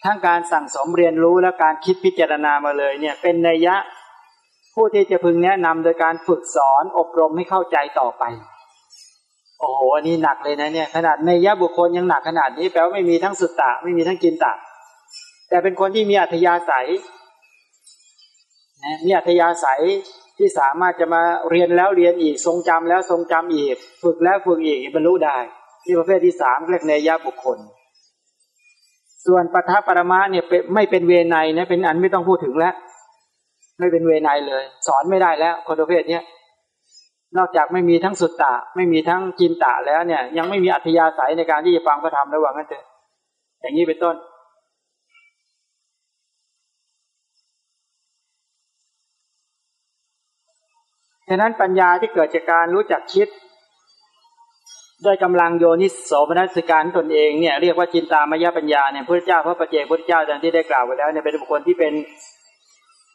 [SPEAKER 1] ทั้งการสั่งสมเรียนรู้และการคิดพิจารณามาเลยเนี่ยเป็นนัยยะผู้ที่จะพึงแนะนำโดยการฝึกสอนอบรมให้เข้าใจต่อไป โอ้โหอันนี้หนักเลยนะเนี่ยขนาดในยะบุคคลยังหนักขนาดนี้แปลว่าไม่มีทั้งสุตตะไม่มีทั้งจินตะ แต่เป็นคนที่มีอัธยาศัยนะมีอัธยาศัยที่สามารถจะมาเรียนแล้วเรียนอีกทรงจำแล้วทรงจำอีก ฝึกแล้วฝึกอีกบรรลุได้นี่ประเภทที่สามเรียกเนยะบุคคล ส่วนปัทัปรมะเนี่ยไม่เป็นเวไนนะเป็นอันไม่ต้องพูดถึงแล้ว ไม่เป็นเวไนเลย สอนไม่ได้แล้ว คนประเภทเนี้ยนอกจากไม่มีทั้งสุตตะ ไม่มีทั้งจินตะแล้วเนี่ย ยังไม่มีอัธยาศัยในการที่จะฟังพระธรรมระหว่างนั้นเถอะอย่างนี้เป็นต้น ฉะนั้นปัญญาที่เกิดจากการรู้จักคิด ด้วยกำลังโยนิโสมนัสการตนเองเนี่ยเรียกว่าจินตามยปัญญาเนี่ยพระเจ้าพระประเจกพระเจ้าดังที่ได้กล่าวไว้แล้วเนี่ยเป็นบุคคลที่เป็น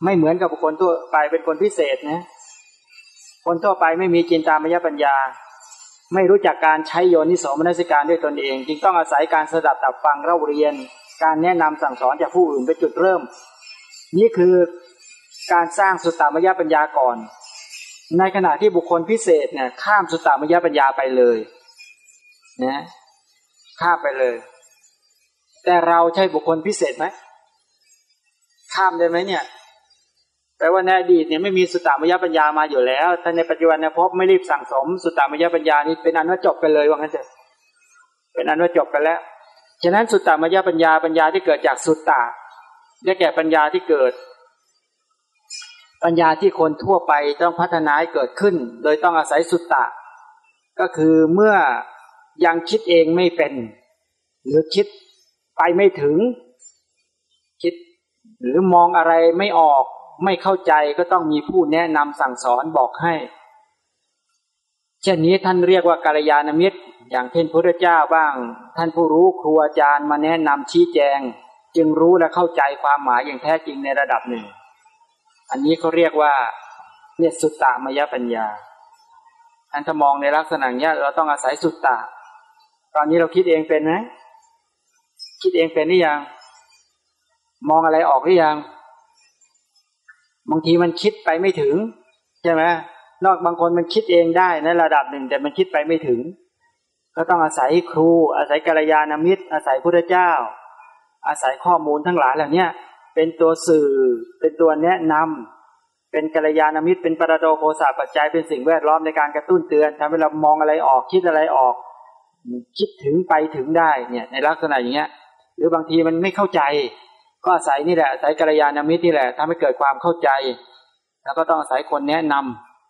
[SPEAKER 1] ไม่เหมือนกับบุคคลทั่วไปเป็นคนพิเศษนะคนทั่วไปไม่มีจินตามยปัญญา ไม่รู้จักการใช้โยนิโสมนัสการด้วยตนเอง จึงต้องอาศัยการสดับตับฟังเล่าเรียน การแนะนำสั่งสอนจากผู้อื่นเป็นจุดเริ่ม นี่คือการสร้างสุตตามยปัญญาก่อน ในขณะที่บุคคลพิเศษเนี่ยข้ามสุตตามยปัญญาไปเลย นะข้ามไปเลย แต่เราใช่บุคคลพิเศษไหมข้ามได้ไหมเนี่ย
[SPEAKER 2] แปลว่าในอดีตเนี่ยไม่มีสุตตามยปัญญามาอยู่แล้วแต่ในปัจจุบันเนี่ยพบไม่รีบสั่งสม สุตตามยปัญญานี่เป็นอันว่าจบกันเลยว่างั้นเถอะเป็นอันว่าจบกันแล้ว ฉะนั้นสุตตามยปัญญาปัญญาที่เกิดจากสุตตาได้แก่ปัญญาที่เกิด ปัญญาที่คนทั่วไปต้องพัฒนาให้เกิดขึ้น โดยต้องอาศัยสุตตะ ก็คือเมื่อ ยังคิดเองไม่เป็น หรือคิดไปไม่ถึง คิด หรือมองอะไรไม่ออก ไม่เข้าใจก็ต้องมีผู้แนะนำสั่งสอนบอกให้ เช่นนี้ท่านเรียกว่ากาลยานมิตร อย่างเช่นพระเจ้าบ้าง ท่านผู้รู้ครูอาจารย์มาแนะนำชี้แจง จึงรู้และเข้าใจความหมายอย่างแท้จริงในระดับหนึ่ง อันนี้เขาเรียกว่าเนี่ยสุตตามยปัญญาอันถ้ามองในลักษณะนี้เราต้องอาศัยสุตตะ ตอนนี้เราคิดเองเป็นไหมคิดเองเป็นหรือยัง มองอะไรออกหรือยัง บางทีมันคิดไปไม่ถึง ใช่ไหมนอกบางคนมันคิดเองได้ในระดับหนึ่ง แต่มันคิดไปไม่ถึง ก็ต้องอาศัยครู อาศัยกัลยาณมิตร อาศัยพระเจ้า อาศัยข้อมูลทั้งหลายเหล่านี้เป็นตัวสื่อ เป็นตัวแนะนำเป็นกัลยาณมิตร เป็นปรโดโคสาปัจจัยเป็นสิ่งแวดล้อมในการกระตุ้นเตือนทำให้เรามองอะไรออกคิดอะไรออก คิดถึงไปถึงได้เนี่ย ในลักษณะอย่างเงี้ย หรือบางทีมันไม่เข้าใจ ก็อาศัยนี่แหละอาศัยกัลยาณมิตรนี่แหละทำให้เกิดความเข้าใจ แล้วก็ต้องอาศัยคนแนะน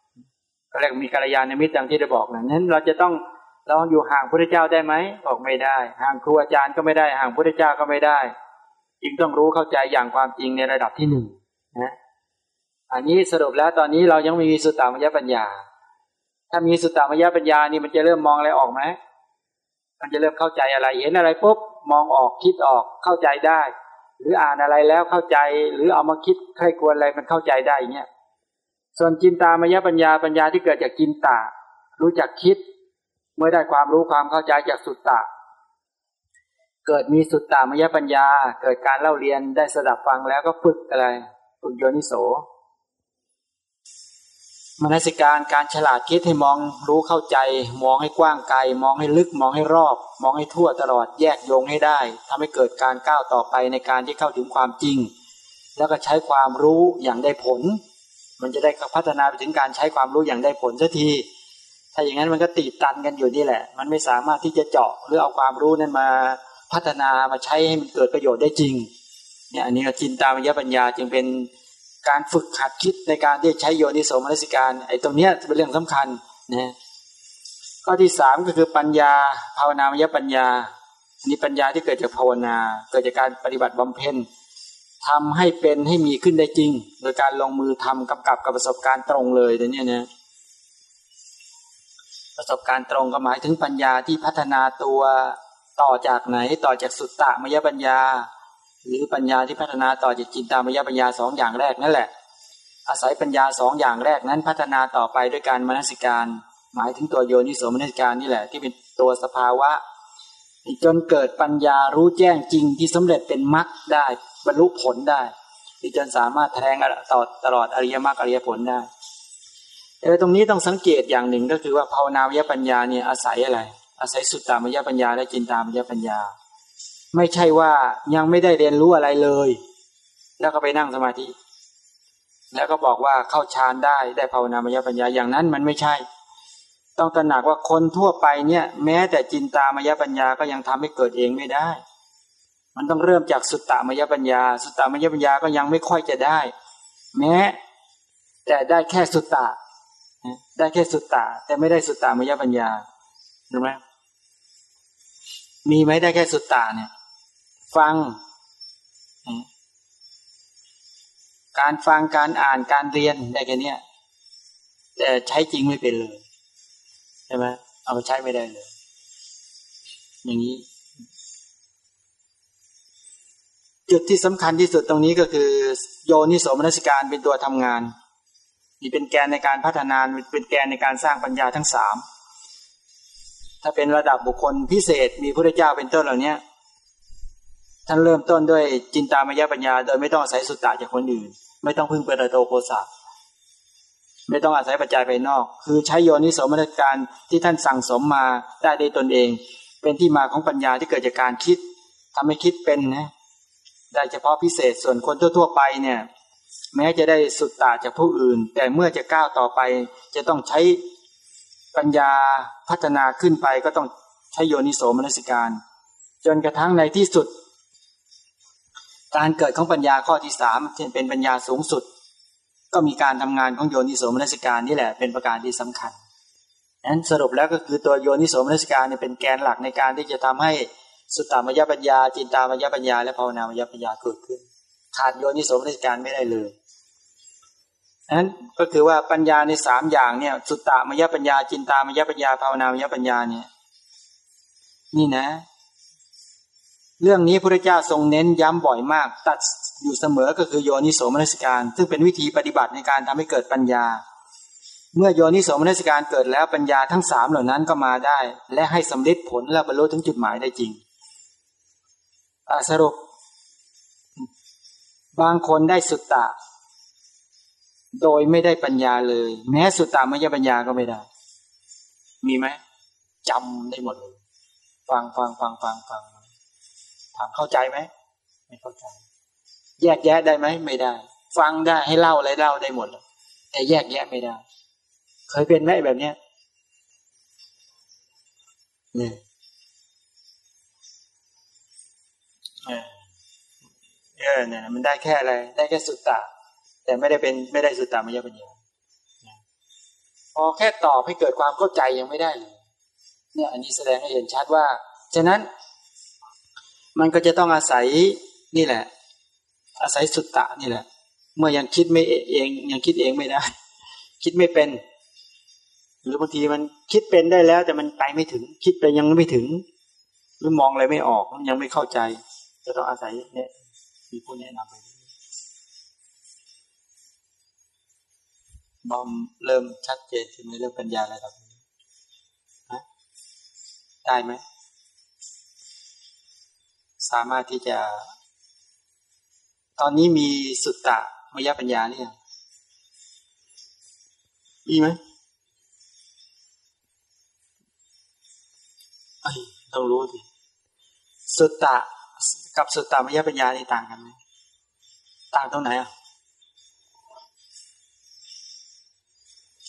[SPEAKER 2] ำก็เรียกมีกัลยาณมิตรดังที่ได้บอกนะนั้นเราจะต้องเราอยู่ห่างพระเจ้าได้ไหมบอกไม่ได้ ห่างครูอาจารย์ก็ไม่ได้ ห่างพระเจ้าก็ไม่ได้ จึงต้องรู้เข้าใจอย่างความจริงในระดับที่หนึ่งนะอันนี้สรุปแล้วตอนนี้เรายังไม่มีสุตตามยปัญญา ถ้ามีสุตตามยปัญญานี่มันจะเริ่มมองอะไรออกไหม มันจะเริ่มเข้าใจอะไร เห็นอะไรปุ๊บมองออกคิดออกเข้าใจได้ หรืออ่านอะไรแล้วเข้าใจ หรือเอามาคิดใครควรอะไรมันเข้าใจได้เงี้ยส่วนจินตามยปัญญาปัญญาที่เกิดจากจินตารู้จักคิด เมื่อได้ความรู้ความเข้าใจจากสุตตะเกิดมีสุตตามยปัญญา เกิดการเล่าเรียนได้สดับฟังแล้วก็ฝึกอะไร ฝึกโยนิโส มนสิการการฉลาดคิดให้มองรู้เข้าใจ มองให้กว้างไกล มองให้ลึกมองให้รอบ มองให้ทั่วตลอดแยกโยงให้ได้ทำให้เกิดการก้าวต่อไปในการที่เข้าถึงความจริง แล้วก็ใช้ความรู้อย่างได้ผล มันจะได้พัฒนาไปถึงการใช้ความรู้อย่างได้ผลสักที ถ้าอย่างนั้นมันก็ตีตันกันอยู่นี่แหละ มันไม่สามารถที่จะเจาะหรือเอาความรู้นั้นมาพัฒนามาใช้ให้มันเกิดประโยชน์ได้จริงเนี่ยอันนี้จินตามยปัญญาจึงเป็น การฝึกหัดคิดในการที่ใช้โยนิโสมนสิการไอ้ตรงเนี้ยเป็นเรื่องสำคัญนะข้อที่สามก็คือปัญญาภาวนามยปัญญานี่ปัญญาที่เกิดจากภาวนา เกิดจากการปฏิบัติบำเพ็ญทำให้เป็นให้มีขึ้นได้จริง โดยการลงมือทำกำกับกับประสบการณ์ตรงเลยแต่เนี้ยนะประสบการณ์ตรงก็หมายถึงปัญญาที่พัฒนาตัวต่อจากไหนต่อจากสุตตะมยปัญญา หรือปัญญาที่พัฒนาต่อจากจินตามยปัญญาสองอย่างแรกนั่นแหละ อาศัยปัญญาสองอย่างแรกนั้นพัฒนาต่อไปด้วยการมนสิการ หมายถึงตัวโยนิโสมนสิการนี่แหละ ที่เป็นตัวสภาวะ จนเกิดปัญญารู้แจ้งจริงที่สำเร็จเป็นมรรคได้บรรลุผลได้ที่จนสามารถแทงต่อตลอดอริยมรรคอริยผลได้แต่ตรงนี้ต้องสังเกตอย่างหนึ่งก็คือว่าภาวนาวปัญญาเนี่ยอาศัยอะไร อาศัยสุดตามยปัญญาและจินตามยปัญญา ไม่ใช่ว่ายังไม่ได้เรียนรู้อะไรเลย แล้วก็ไปนั่งสมาธิ แล้วก็บอกว่าเข้าฌานได้ได้ภาวนามยปัญญาอย่างนั้นมันไม่ใช่ ต้องตระหนักว่าคนทั่วไปเนี่ย แม้แต่จินตามยปัญญาก็ยังทำให้เกิดเองไม่ได้ มันต้องเริ่มจากสุตตามยปัญญา สุตตามยปัญญาก็ยังไม่ค่อยจะได้ แม้ แต่ได้แค่สุตตะได้แค่สุตตะแต่ไม่ได้สุตตามยปัญญาเห็นไหมมีไหมได้แค่สุดตาเนี่ย ฟัง การฟังการอ่านการเรียนได้แค่นี้แต่ใช้จริงไม่เป็นเลยใช่ไหมเอาไปใช้ไม่ได้เลย อย่างนี้ จุดที่สำคัญที่สุดตรงนี้ก็คือ โยนิโสมนสิการเป็นตัวทำงานนี่เป็นแกนในการพัฒนาเป็นแกนในการสร้างปัญญาทั้งสามถ้าเป็นระดับบุคคลพิเศษมีพระเจ้าเป็นต้นเหล่านี้ ท่านเริ่มต้นด้วยจินตามยปัญญา โดยไม่ต้องอาศัยสุตตะจากคนอื่น ไม่ต้องพึ่งเปรโตโคสะไม่ต้องอาศัยปัจจัยภายนอก คือใช้โยนิสมรการที่ท่านสั่งสมมาได้ด้วยตนเอง เป็นที่มาของปัญญาที่เกิดจากการคิดทำให้คิดเป็นนะได้เฉพาะพิเศษส่วนคนทั่ว ๆ ไปเนี่ย
[SPEAKER 1] แม้จะได้สุดตาจากผู้อื่น แต่เมื่อจะก้าวต่อไป จะต้องใช้ปัญญาพัฒนาขึ้นไปก็ต้องใช้โยนิโสมนสิการ จนกระทั่งในที่สุด การเกิดของปัญญาข้อที่สามที่เป็นปัญญาสูงสุด ก็มีการทำงานของโยนิโสมนสิการนี่แหละเป็นประการที่สำคัญนั้นสรุปแล้วก็คือตัวโยนิโสมนสิการเนี่ยเป็นแกนหลักในการที่จะทำให้สุตตามยปัญญา จินตามยปัญญา และภาวนามยปัญญาเกิดขึ้น ขาดโยนิโสมนสิการไม่ได้เลยนั้นก็คือว่าปัญญาในสามอย่างเนี่ย สุตตามยปัญญา จินตามยปัญญาภาวนามยปัญญาเนี่ย นี่นะ เรื่องนี้พระเจ้าทรงเน้นย้ำบ่อยมาก ตัดอยู่เสมอก็คือโยนิโสมนสิการ ซึ่งเป็นวิธีปฏิบัติในการทำให้เกิดปัญญา เมื่อโยนิโสมนสิการเกิดแล้วปัญญาทั้งสามเหล่านั้นก็มาได้ และให้สำเร็จผลและบรรลุถึงจุดหมายได้จริงสรุป บางคนได้สุตตะ โดยไม่ได้ปัญญาเลย แม้สุตตามยปัญญาก็ไม่ได้ มีไหมจำได้หมดเลย ฟังฟังฟังฟังฟัง ถามเข้าใจไหมไม่เข้าใจ แยกแยะได้ไหมไม่ได้ ฟังได้ให้เล่าอะไรเล่าได้หมดแต่แยกแยะไม่ได้ เคยเป็นไหมแบบเนี้ยเนี่ยเออเนี่ยมันได้แค่อะไร ได้แค่สุตตะ แต่ไม่ได้เป็นไม่ได้สุตตามยปัญญาพอแค่ตอบให้เกิดความเข้าใจยังไม่ได้เลยเนี่ย อันนี้แสดงให้เห็นชัดว่า ฉะนั้น มันก็จะต้องอาศัยนี่แหละ อาศัยสุตตะนี่แหละ เมื่อยังคิดไม่เองยังคิดเองไม่ได้ คิดไม่เป็น หรือบางทีมันคิดเป็นได้แล้ว แต่มันไปไม่ถึง คิดไปยังไม่ถึง หรือมองอะไรไม่ออกยังไม่เข้าใจ จะต้องอาศัยเนี่ยมีผู้แนะนำไปบอมเริ่มชัดเจนถึงในเรื่องปัญญาระดับนี้ได้ไหม สามารถที่จะ ตอนนี้มีสุตตะมยปัญญาเนี่ยมีไหมต้องรู้สิสุตตะกับสุตตามยปัญญานี่ต่างกันไหมต่างตรงไหนอะ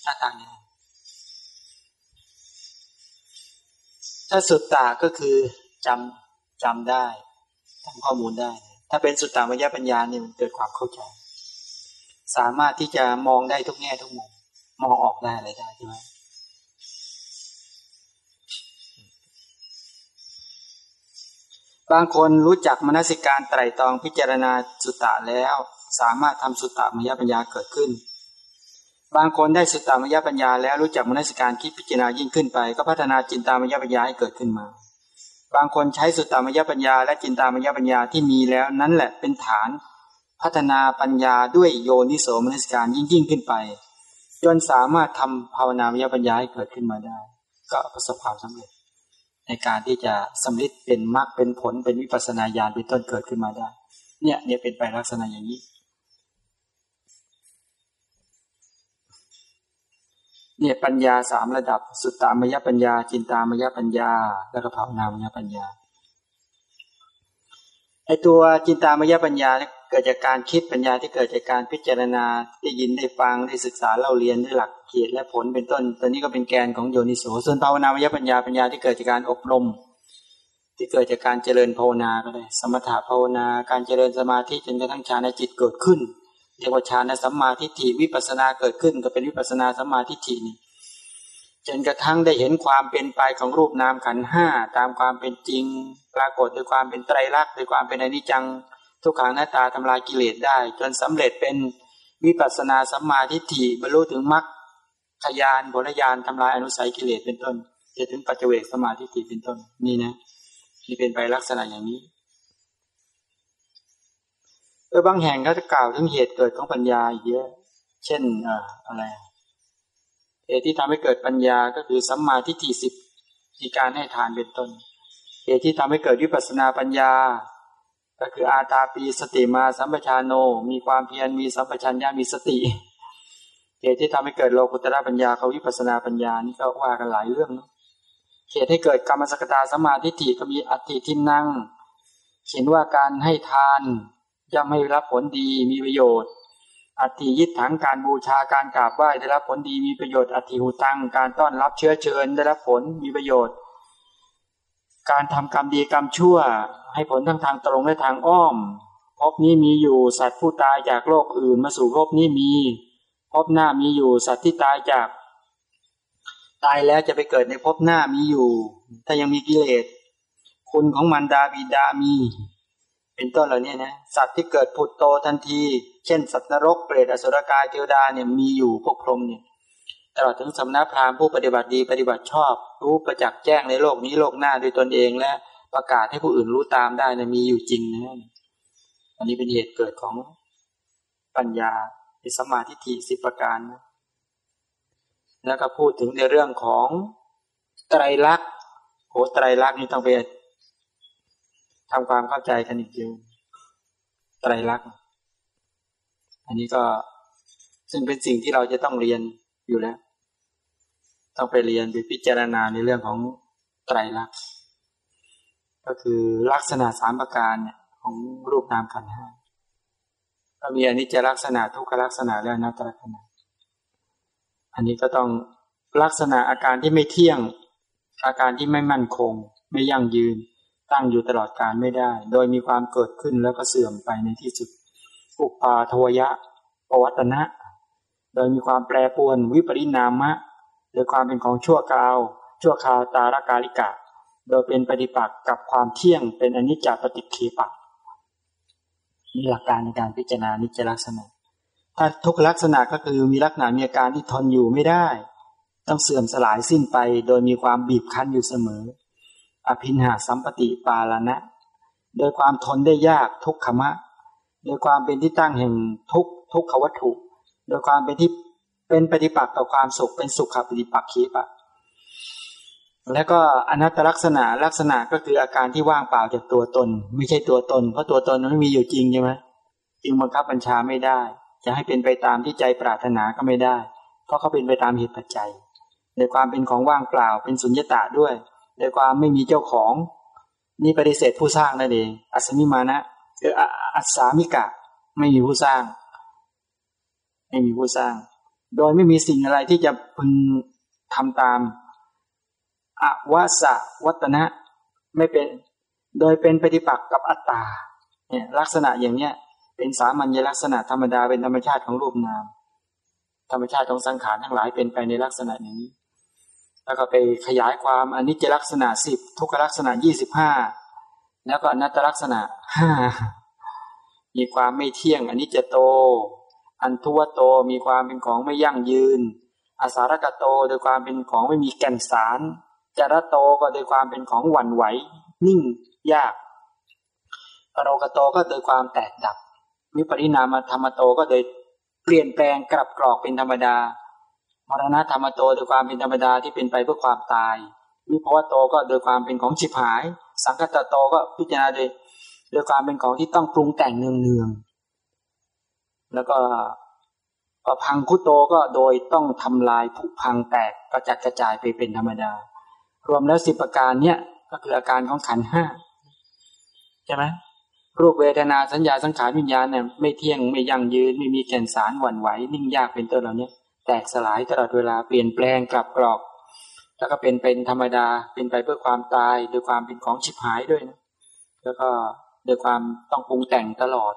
[SPEAKER 1] ถ้าต่างยังไงถ้าสุตตาก็คือจำจำได้ ทำข้อมูลได้ ถ้าเป็นสุตตามยปัญญาเนี่ยมันเกิดความเข้าใจ สามารถที่จะมองได้ทุกแง่ทุกมุมมองออกได้อะไรได้ใช่ไหมบางคนรู้จักมนสิการไตรตองพิจารณาสุตตะแล้ว สามารถทำสุตตามยปัญญาเกิดขึ้น บางคนได้สุตตามยปัญญาแล้วรู้จักมนสิการคิดพิจารณายิ่งขึ้นไป ก็พัฒนาจินตามยปัญญาให้เกิดขึ้นมา บางคนใช้สุตตามยปัญญา และจินตามยปัญญาที่มีแล้วนั้นแหละเป็นฐาน พัฒนาปัญญาด้วยโยนิโสมนสิการยิ่งยิ่งขึ้นไป จนสามารถทำภาวนามยปัญญาให้เกิดขึ้นมาได้ ก็ประสบความสำเร็จ ในการที่จะสำลิดเป็นมรรคเป็นผลเป็นวิปัสนาญาณเป็นต้นเกิดขึ้นมาได้ เนี่ยเนี่ยเป็นไปลักษณะอย่างนี้ เนี่ยปัญญาสามระดับ สุตตามยปัญญา จินตามยปัญญา แล้วก็ภาวนามยปัญญาไอตัวจินตามยปัญญาเกิดจากการคิดปัญญาที่เกิดจากการพิจารณาได้ยินได้ฟังได้ศึกษาเล่าเรียนได้หลักเกียรติและผลเป็นต้น ตัวนี้ก็เป็นแกนของโยนิโสส่วนภาวนามยปัญญาปัญญาที่เกิดจากการอบรม ที่เกิดจากการเจริญภาวนาก็ได้ สมถะภาวนาการเจริญสมาธิจนกระทั่งฌานจิตเกิดขึ้น เรียกว่าฌานสัมมาทิฏฐิวิปัสนาเกิดขึ้นก็เป็นวิปัสนาสัมมาทิฏฐินี่จนกระทั่งได้เห็นความเป็นไปของรูปนามขันห้าตามความเป็นจริง ปรากฏด้วยความเป็นไตรลักษณ์ด้วยความเป็นอนิจจัง ทุกขังหน้าตาทำลายกิเลสได้ จนสำเร็จเป็นวิปัสนาสัมมาทิฏฐิบรรลุถึงมรรคขยานผลญาณทำลายอนุสัยกิเลสเป็นต้นจะถึงปัจเจเวกสมาธิฏฐิเป็นต้นนี่นะนี่เป็นไปลักษณะอย่างนี้ เออบางแห่งก็จะกล่าวถึงเหตุเกิดของปัญญาเยอะ เช่นอ่าอะไรเหตุที่ทำให้เกิดปัญญาก็คือสัมมาทิฏฐิสิบมีการให้ทานเป็นต้นเหตุที่ทำให้เกิดวิปัสนาปัญญา ก็คืออาตาปีสติมาสัมปชานโน มีความเพียรมีสัมปชัญญะมีสติเหตุที่ทำให้เกิดโลกุตระปัญญาเขาวิปัสนาปัญญานี่ก็ว่ากันหลายเรื่องนะเหตุให้เกิดกรรมสกตาสมาธิฏฐิก็มีอัติทินั่งเขียนว่าการให้ทาน ย่อมให้รับผลดีมีประโยชน์ อัติยิถังการบูชาการกราบไหว้ได้รับผลดีมีประโยชน์อัติหูตังการต้อนรับเชื้อเชิญได้รับผลมีประโยชน์ การทำกรรมดีกรรมชั่ว ให้ผลทั้งทางตรงและทางอ้อมพบนี้มีอยู่สัตว์ผู้ตายจากโลกอื่นมาสู่พบนี้มีพบหน้ามีอยู่สัตว์ที่ตายจาก ตายแล้วจะไปเกิดในพบหน้ามีอยู่ ถ้ายังมีกิเลสคุณของมันดาบิดามี เป็นต้นเหล่านี้นะสัตว์ที่เกิดผุดโตทันที เช่น สัตว์นรกเปรตอสุรกายเทวดาเนี่ยมีอยู่พวกพรหมเนี่ยตลอดถึงสำนักพราหมณ์ผู้ปฏิบัติดีปฏิบัติชอบ รู้ประจักษ์แจ้งในโลกนี้โลกหน้าด้วยตนเองและประกาศให้ผู้อื่นรู้ตามได้นะมีอยู่จริงนะอันนี้เป็นเหตุเกิดของปัญญาในสมาธิทิสิบประการนะแล้วก็พูดถึงในเรื่องของไตรลักษณ์โหไตรลักษณ์นี่ต้องไป ทำความเข้าใจกันอีกเยอะไตรลักษณ์อันนี้ก็ซึ่งเป็นสิ่งที่เราจะต้องเรียนอยู่แล้ว ต้องไปเรียนไปพิจารณาในเรื่องของไตรลักษณ์ก็คือลักษณะสามประการเนี่ยของรูปนามขันธ์ห้าก็มีอนิจจลักษณะทุกขลักษณะและอนัตตลักษณะ อันนี้ก็ต้องลักษณะอาการที่ไม่เที่ยง อาการที่ไม่มั่นคง ไม่ยั่งยืน ตั้งอยู่ตลอดการไม่ได้ โดยมีความเกิดขึ้นแล้วก็เสื่อมไปในที่สุด อุปาทวยะปวัตนะ โดยมีความแปรปวนวิปริณามะ โดยความเป็นของชั่วคราว ชั่วคราวตารากาลิกะ โดยเป็นปฏิปักษ์กับความเที่ยงเป็นอนิจจปฏิเคปะนี่หลักการในการพิจารณานิจลักษณะ ถ้าทุกลักษณะก็คือมีลักษณะมีอาการที่ทนอยู่ไม่ได้ ต้องเสื่อมสลายสิ้นไป โดยมีความบีบคั้นอยู่เสมอ อภินหาสัมปติปาลนะ โดยความทนได้ยากทุกขมะ โดยความเป็นที่ตั้งแห่งทุกทุกขวัตถุ โดยความเป็นที่เป็นปฏิปักษ์ต่อความสุขเป็นสุขปฏิปักษ์ขีปะแล้วก็อนัตตลักษณะลักษณะก็คืออาการที่ว่างเปล่าจากตัวตน ไม่ใช่ตัวตน เพราะตัวตนมันไม่มีอยู่จริงใช่ไหมจึงบังคับบัญชาไม่ได้ จะให้เป็นไปตามที่ใจปรารถนาก็ไม่ได้ เพราะเขาเป็นไปตามเหตุปัจจัย ในความเป็นของว่างเปล่าเป็นสุญญตาด้วย ในความไม่มีเจ้าของ นี่ปฏิเสธผู้สร้างนั่นเองอัศมิมานะคืออัศามิกะ ไม่มีผู้สร้าง ไม่มีผู้สร้าง โดยไม่มีสิ่งอะไรที่จะพึงทำตามอวสวัตนะไม่เป็น โดยเป็นปฏิปักษ์กับอัตตาเนี่ยลักษณะอย่างเนี้ยเป็นสามัญลักษณะธรรมดาเป็นธรรมชาติของรูปนาม ธรรมชาติของสังขารทั้งหลายเป็นไปในลักษณะอย่างนี้ แล้วก็ไปขยายความอนิจจลักษณะสิบทุกลักษณะยี่สิบห้าแล้วก็อนัตตลักษณะห้ามีความไม่เที่ยงอนิจจโต อันทุวโตมีความเป็นของไม่ยั่งยืน อาสารกโตโดยความเป็นของไม่มีแก่นสารจารโตก็โดยความเป็นของหวั่นไหว นิ่งยากโรกโตก็โดยความแตกดับวิปริณามธรรมโตก็โดยเปลี่ยนแปลงกลับกรอกเป็นธรรมดา มรณะธรรมโตโดยความเป็นธรรมดาที่เป็นไปเพื่อความตาย วิภวโตก็โดยความเป็นของฉิบหาย สังคตโตก็พิจารณาโดยโดยความเป็นของที่ต้องปรุงแต่งเนืองเนืองแล้วก็พังคุโตก็โดยต้องทำลายผุพังแตกกระจัดกระจายไปเป็นธรรมดา รวมแล้วสิบประการเนี้ยก็คืออาการของขันห้าใช่ไหมรูปเวทนาสัญญาสังขารวิญญาณเนี่ยไม่เที่ยงไม่ยั่งยืนไม่มีแก่นสารหวั่นไหวนิ่งยากเป็นต้นเหล่านี้ แตกสลายตลอดเวลาเปลี่ยนแปลงกลับกรอก แล้วก็เป็นเป็นธรรมดาเป็นไปเพื่อความตายโดยความเป็นของฉิบหายด้วยนะแล้วก็โดยความต้องปรุงแต่งตลอด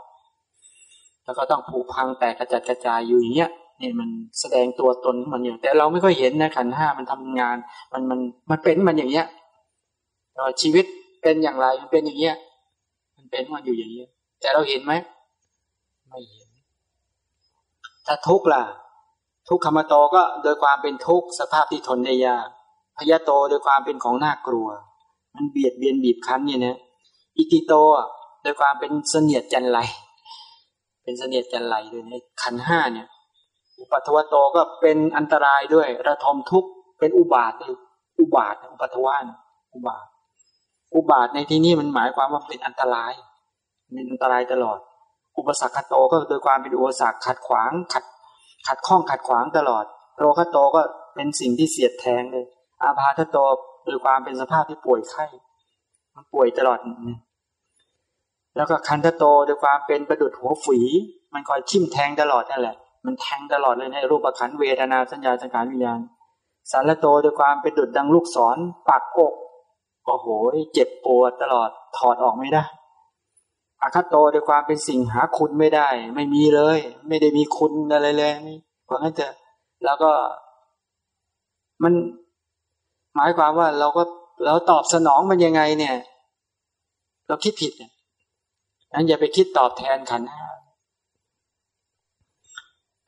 [SPEAKER 1] แล้วก็ต้องผูกพังแตกกระจัดกระจายอยู่อย่างเงี้ยนี่มันแสดงตัวตนมันอย่างแต่เราไม่ค่อยเห็นนะขันห้ามันทำงาน มันมันมันเป็นมันอย่างเงี้ยชีวิตเป็นอย่างไรมันเป็นอย่างเงี้ย มันเป็นมันอยู่อย่างเงี้ย แต่เราเห็นไหมไม่เห็น ถ้าทุกข์ล่ะ ทุกขมโตก็โดยความเป็นทุกข์สภาพที่ทนได้ยากพยาโตโดยความเป็นของน่ากลัว มันเบียดเบียนบีบคั้นเนี่ยนะอิติโตโดยความเป็นเสนียดจันไรเป็นเสนียดจันไรด้วยในขันห้าเนี่ย อุปัทวโตก็เป็นอันตรายด้วย ระทมทุกข์เป็นอุบาทเลยอุบาทอุปัทวานอุบาท อุบาทในที่นี้มันหมายความว่าเป็นอันตรายเป็นอันตรายตลอด อุปสรรคโตก็โดยความเป็นอุปสรรคขัดขวางขัด ขัดข้องขัดขวางตลอด โรคโตก็เป็นสิ่งที่เสียดแทงเลย อาพาธโตโดยความเป็นสภาพที่ป่วยไข้ มันป่วยตลอด
[SPEAKER 2] แล้วก็คันธโตโดยความเป็นประดุดหัวฝี มันคอยชิมแทงตลอดนั่นแหละ มันแทงตลอดเลยในรูปขันเวทนาสัญญาสังขารวิญญาณสารโตโดยความเป็นดุดดังลูกศรปักอกโอ้โหเจ็บปวดตลอดถอดออกไม่ได้ อาคาโตด้วยความเป็นสิ่งหาคุณไม่ได้ ไม่มีเลย ไม่ได้มีคุณอะไรเลยเพราะงั้นจะแล้วก็ มันหมายความว่าเราก็เราตอบสนองมันยังไง เนี่ย เราคิดผิดนั้นอย่าไปคิดตอบแทนขันห้า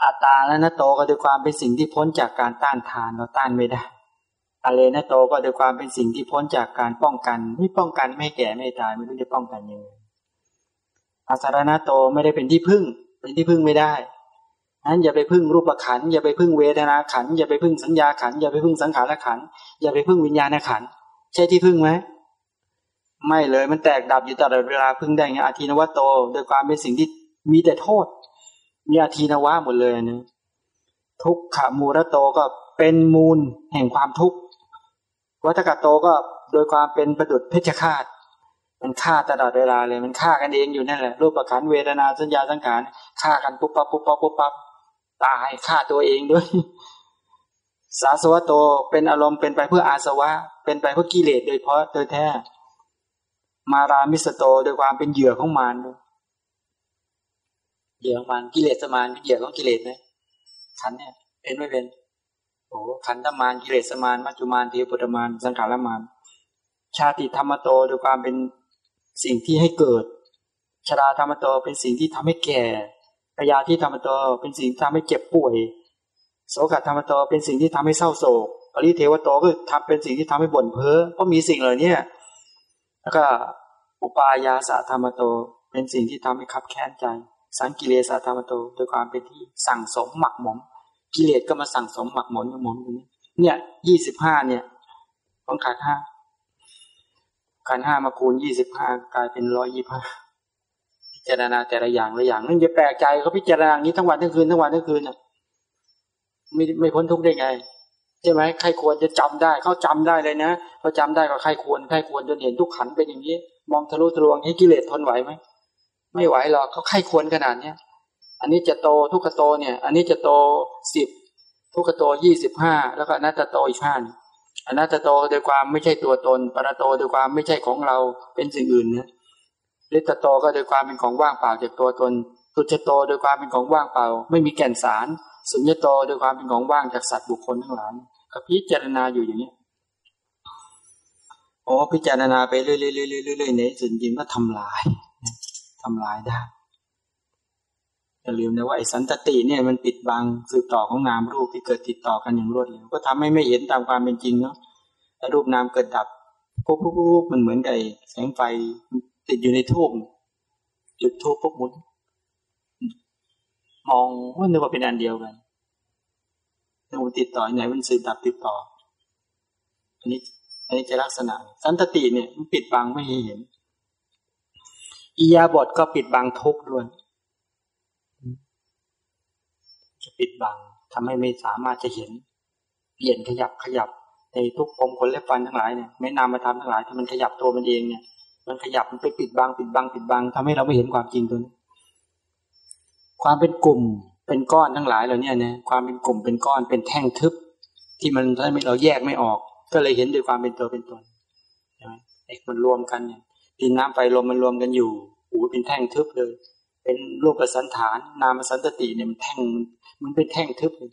[SPEAKER 2] อัตตาและนโตก็ด้วยความเป็นสิ่งที่พ้นจากการต้านทานเราต้านไม่ได้อะเลนโตก็ด้วยความเป็นสิ่งที่พ้นจากการป้องกัน ไม่ป้องกันไม่แก่ไม่ตายไม่รู้จะป้องกันยังไง อาสารณโตไม่ได้เป็นที่พึ่ง เป็นที่พึ่งไม่ได้นั้นอย่าไปพึ่งรูปขันอย่าไปพึ่งเวทนาขันอย่าไปพึ่งสัญญาขันอย่าไปพึ่งสังขารขันอย่าไปพึ่งวิญญาณขันใช่ที่พึ่งไหมไม่เลยมันแตกดับอยู่ตลอดเวลาพึ่งได้ไงอาทีนวโต โดยความเป็นสิ่งที่มีแต่โทษ มีอาทีนวะหมดเลยนะทุกขมูรโตก็เป็นมูลแห่งความทุกข์วัฏกโตก็โดยความเป็นประดุดเพชฌฆาต มันฆ่าตลอดเวลาเลยมันฆ่ากันเองอยู่นั่นแหละรูปประคันเวทนาสัญญาสังขารฆ่ากันปุ๊บปั๊บปุ๊บปั๊บปุ๊บปั๊บตายฆ่าตัวเองด้วย สาสวะโตเป็นอารมณ์เป็นไปเพื่ออาสวะ เป็นไปเพื่อกิเลสโดยเพราะโดยแท้ มารามิสโตโดยความเป็นเหยื่อของมารด้วยเหยื่อของมารกิเลสมารเป็นเหยื่อของกิเลสไหมขันเนี่ยเป็นไม่เป็นโอ้ขันธมารกิเลสมารมัจจุมารเทปุตมารสังขารมารชาติธรรมโตโดยความเป็น สิ่งที่ให้เกิด ชราธรรมโตเป็นสิ่งที่ทำให้แก่ปยาที่ธรรมโตเป็นสิ่งที่ทำให้เจ็บป่วย โสกธรรมโตเป็นสิ่งที่ทำให้เศร้าโศกปริเทวโตก็ทำเป็นสิ่งที่ทำให้บ่นเพ้อเพราะมีสิ่งเหล่านี้แล้วก็อุปายาสธรรมโตเป็นสิ่งที่ทำให้ขับแค้นใจ สังกิเลสธรรมโตโดยความเป็นที่สั่งสมหมักหมม กิเลสก็มาสั่งสมหมักหมมหมมอยู่นี้เนี่ยยี่สิบห้าเนี่ยของขาดห้า ขันห้ามาคูณยี่สิบห้ากลายเป็นร้อยยี่ห้าพิจารณาแต่ละอย่างละอย่างนั่นจะแปลกใจเขาพิจารณานี้ทั้งวันทั้งคืนทั้งวันทั้งคืนน่ะไม่ไม่พ้นทุกข์ได้ไงใช่ไหมใครควรจะจำได้เขาจำได้เลยนะเขาจำได้ก็ใครควรใครควรจนเห็นทุกขันเป็นอย่างนี้ มองทะลุทะลวงให้กิเลสทนไหวไหมไม่ไหวหรอกเขาใครควรขนาดเนี้ยอันนี้จะโตทุกขโตเนี่ย อันนี้จะโตสิบทุกขโตยี่สิบห้าแล้วก็นัตโตอีกห้า อนัตโตโดยความไม่ใช่ตัวตน ปรโตโดยความไม่ใช่ของเราเป็นสิ่งอื่นนะลิตโตก็โดยความเป็นของว่างเปล่าจากตัวตน ตุจโตโดยความเป็นของว่างเปล่า ไม่มีแก่นสาร สุญญโตโดยความเป็นของว่างจากสัตว์บุคคลทั้งหลายก็พิจารณาอยู่อย่างนี้โอ้พิจารณาไปเรื่อยๆๆๆในสุดจริงก็ทำลายทำลายได้ อย่าลืมนะว่าไอ้สันตติเนี่ยมันปิดบังสืบต่อของนามรูปที่เกิดติดต่อกันอย่างรวดเร็วก็ทำให้ไม่เห็นตามความเป็นจริงเนาะแ้รูปนามเกิดดับปุ๊บปุ๊บปุ๊บมันเหมือนกับแสงไฟติดอยู่ในทูบจุดทูบปุ๊บมุนมองว่านึกว่าเป็นอันเดียวกันถ้ามันติดต่อไหนมันสืบดับติดต่อ อันนี้อันนี้จะลักษณะ สันตติเนี่ยมันปิดบังไม่ให้เห็นอียาบทก็ปิดบังทุกข์ด้วยจะ ปิดบังทำให้ไม่สามารถจะเห็น เปลี่ยนขยับขยับในทุกผมขนเล็บฟันทั้งหลายเนี่ยไม่นามมาทำทั้งหลายถ้ามันขยับตัวมันเองเนี่ย มันขยับมันไปปิดบังปิดบังปิดบังทำให้เราไม่เห็นความจริงตัวนี้ความเป็นกลุ่มเป็นก้อนทั้งหลายเหล่านี้เนี่ยความเป็นกลุ่มเป็นก้อนเป็นแท่งทึบ ที่มันถ้เราแยกไม่ออก ก็เลยเห็นด้วยความเป็นตัวเป็นตนใช่ไหมไอ้มันรวมกันเนี่ยดินน้ำไฟลมมันรวมกันอยู่โอ้เป็นแท่งทึบเลย เป็นรูปสันฐาน นามสันตติเนี่ยมันแท่ง มันเป็นแท่งทึบเลย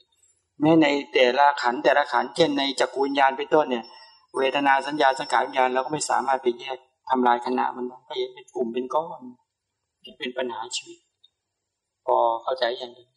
[SPEAKER 2] แม้ในแต่ละขันแต่ละขันเช่นในจักรวิญญาณเป็นต้นเนี่ย เวทนาสัญญาสังขารวิญญาณเราก็ไม่สามารถไปแยกทำลายคณะมันได้ก็เห็นเป็นกลุ่มเป็นก้อนเป็นปัญหาชีวิต พอเข้าใจอย่างนี้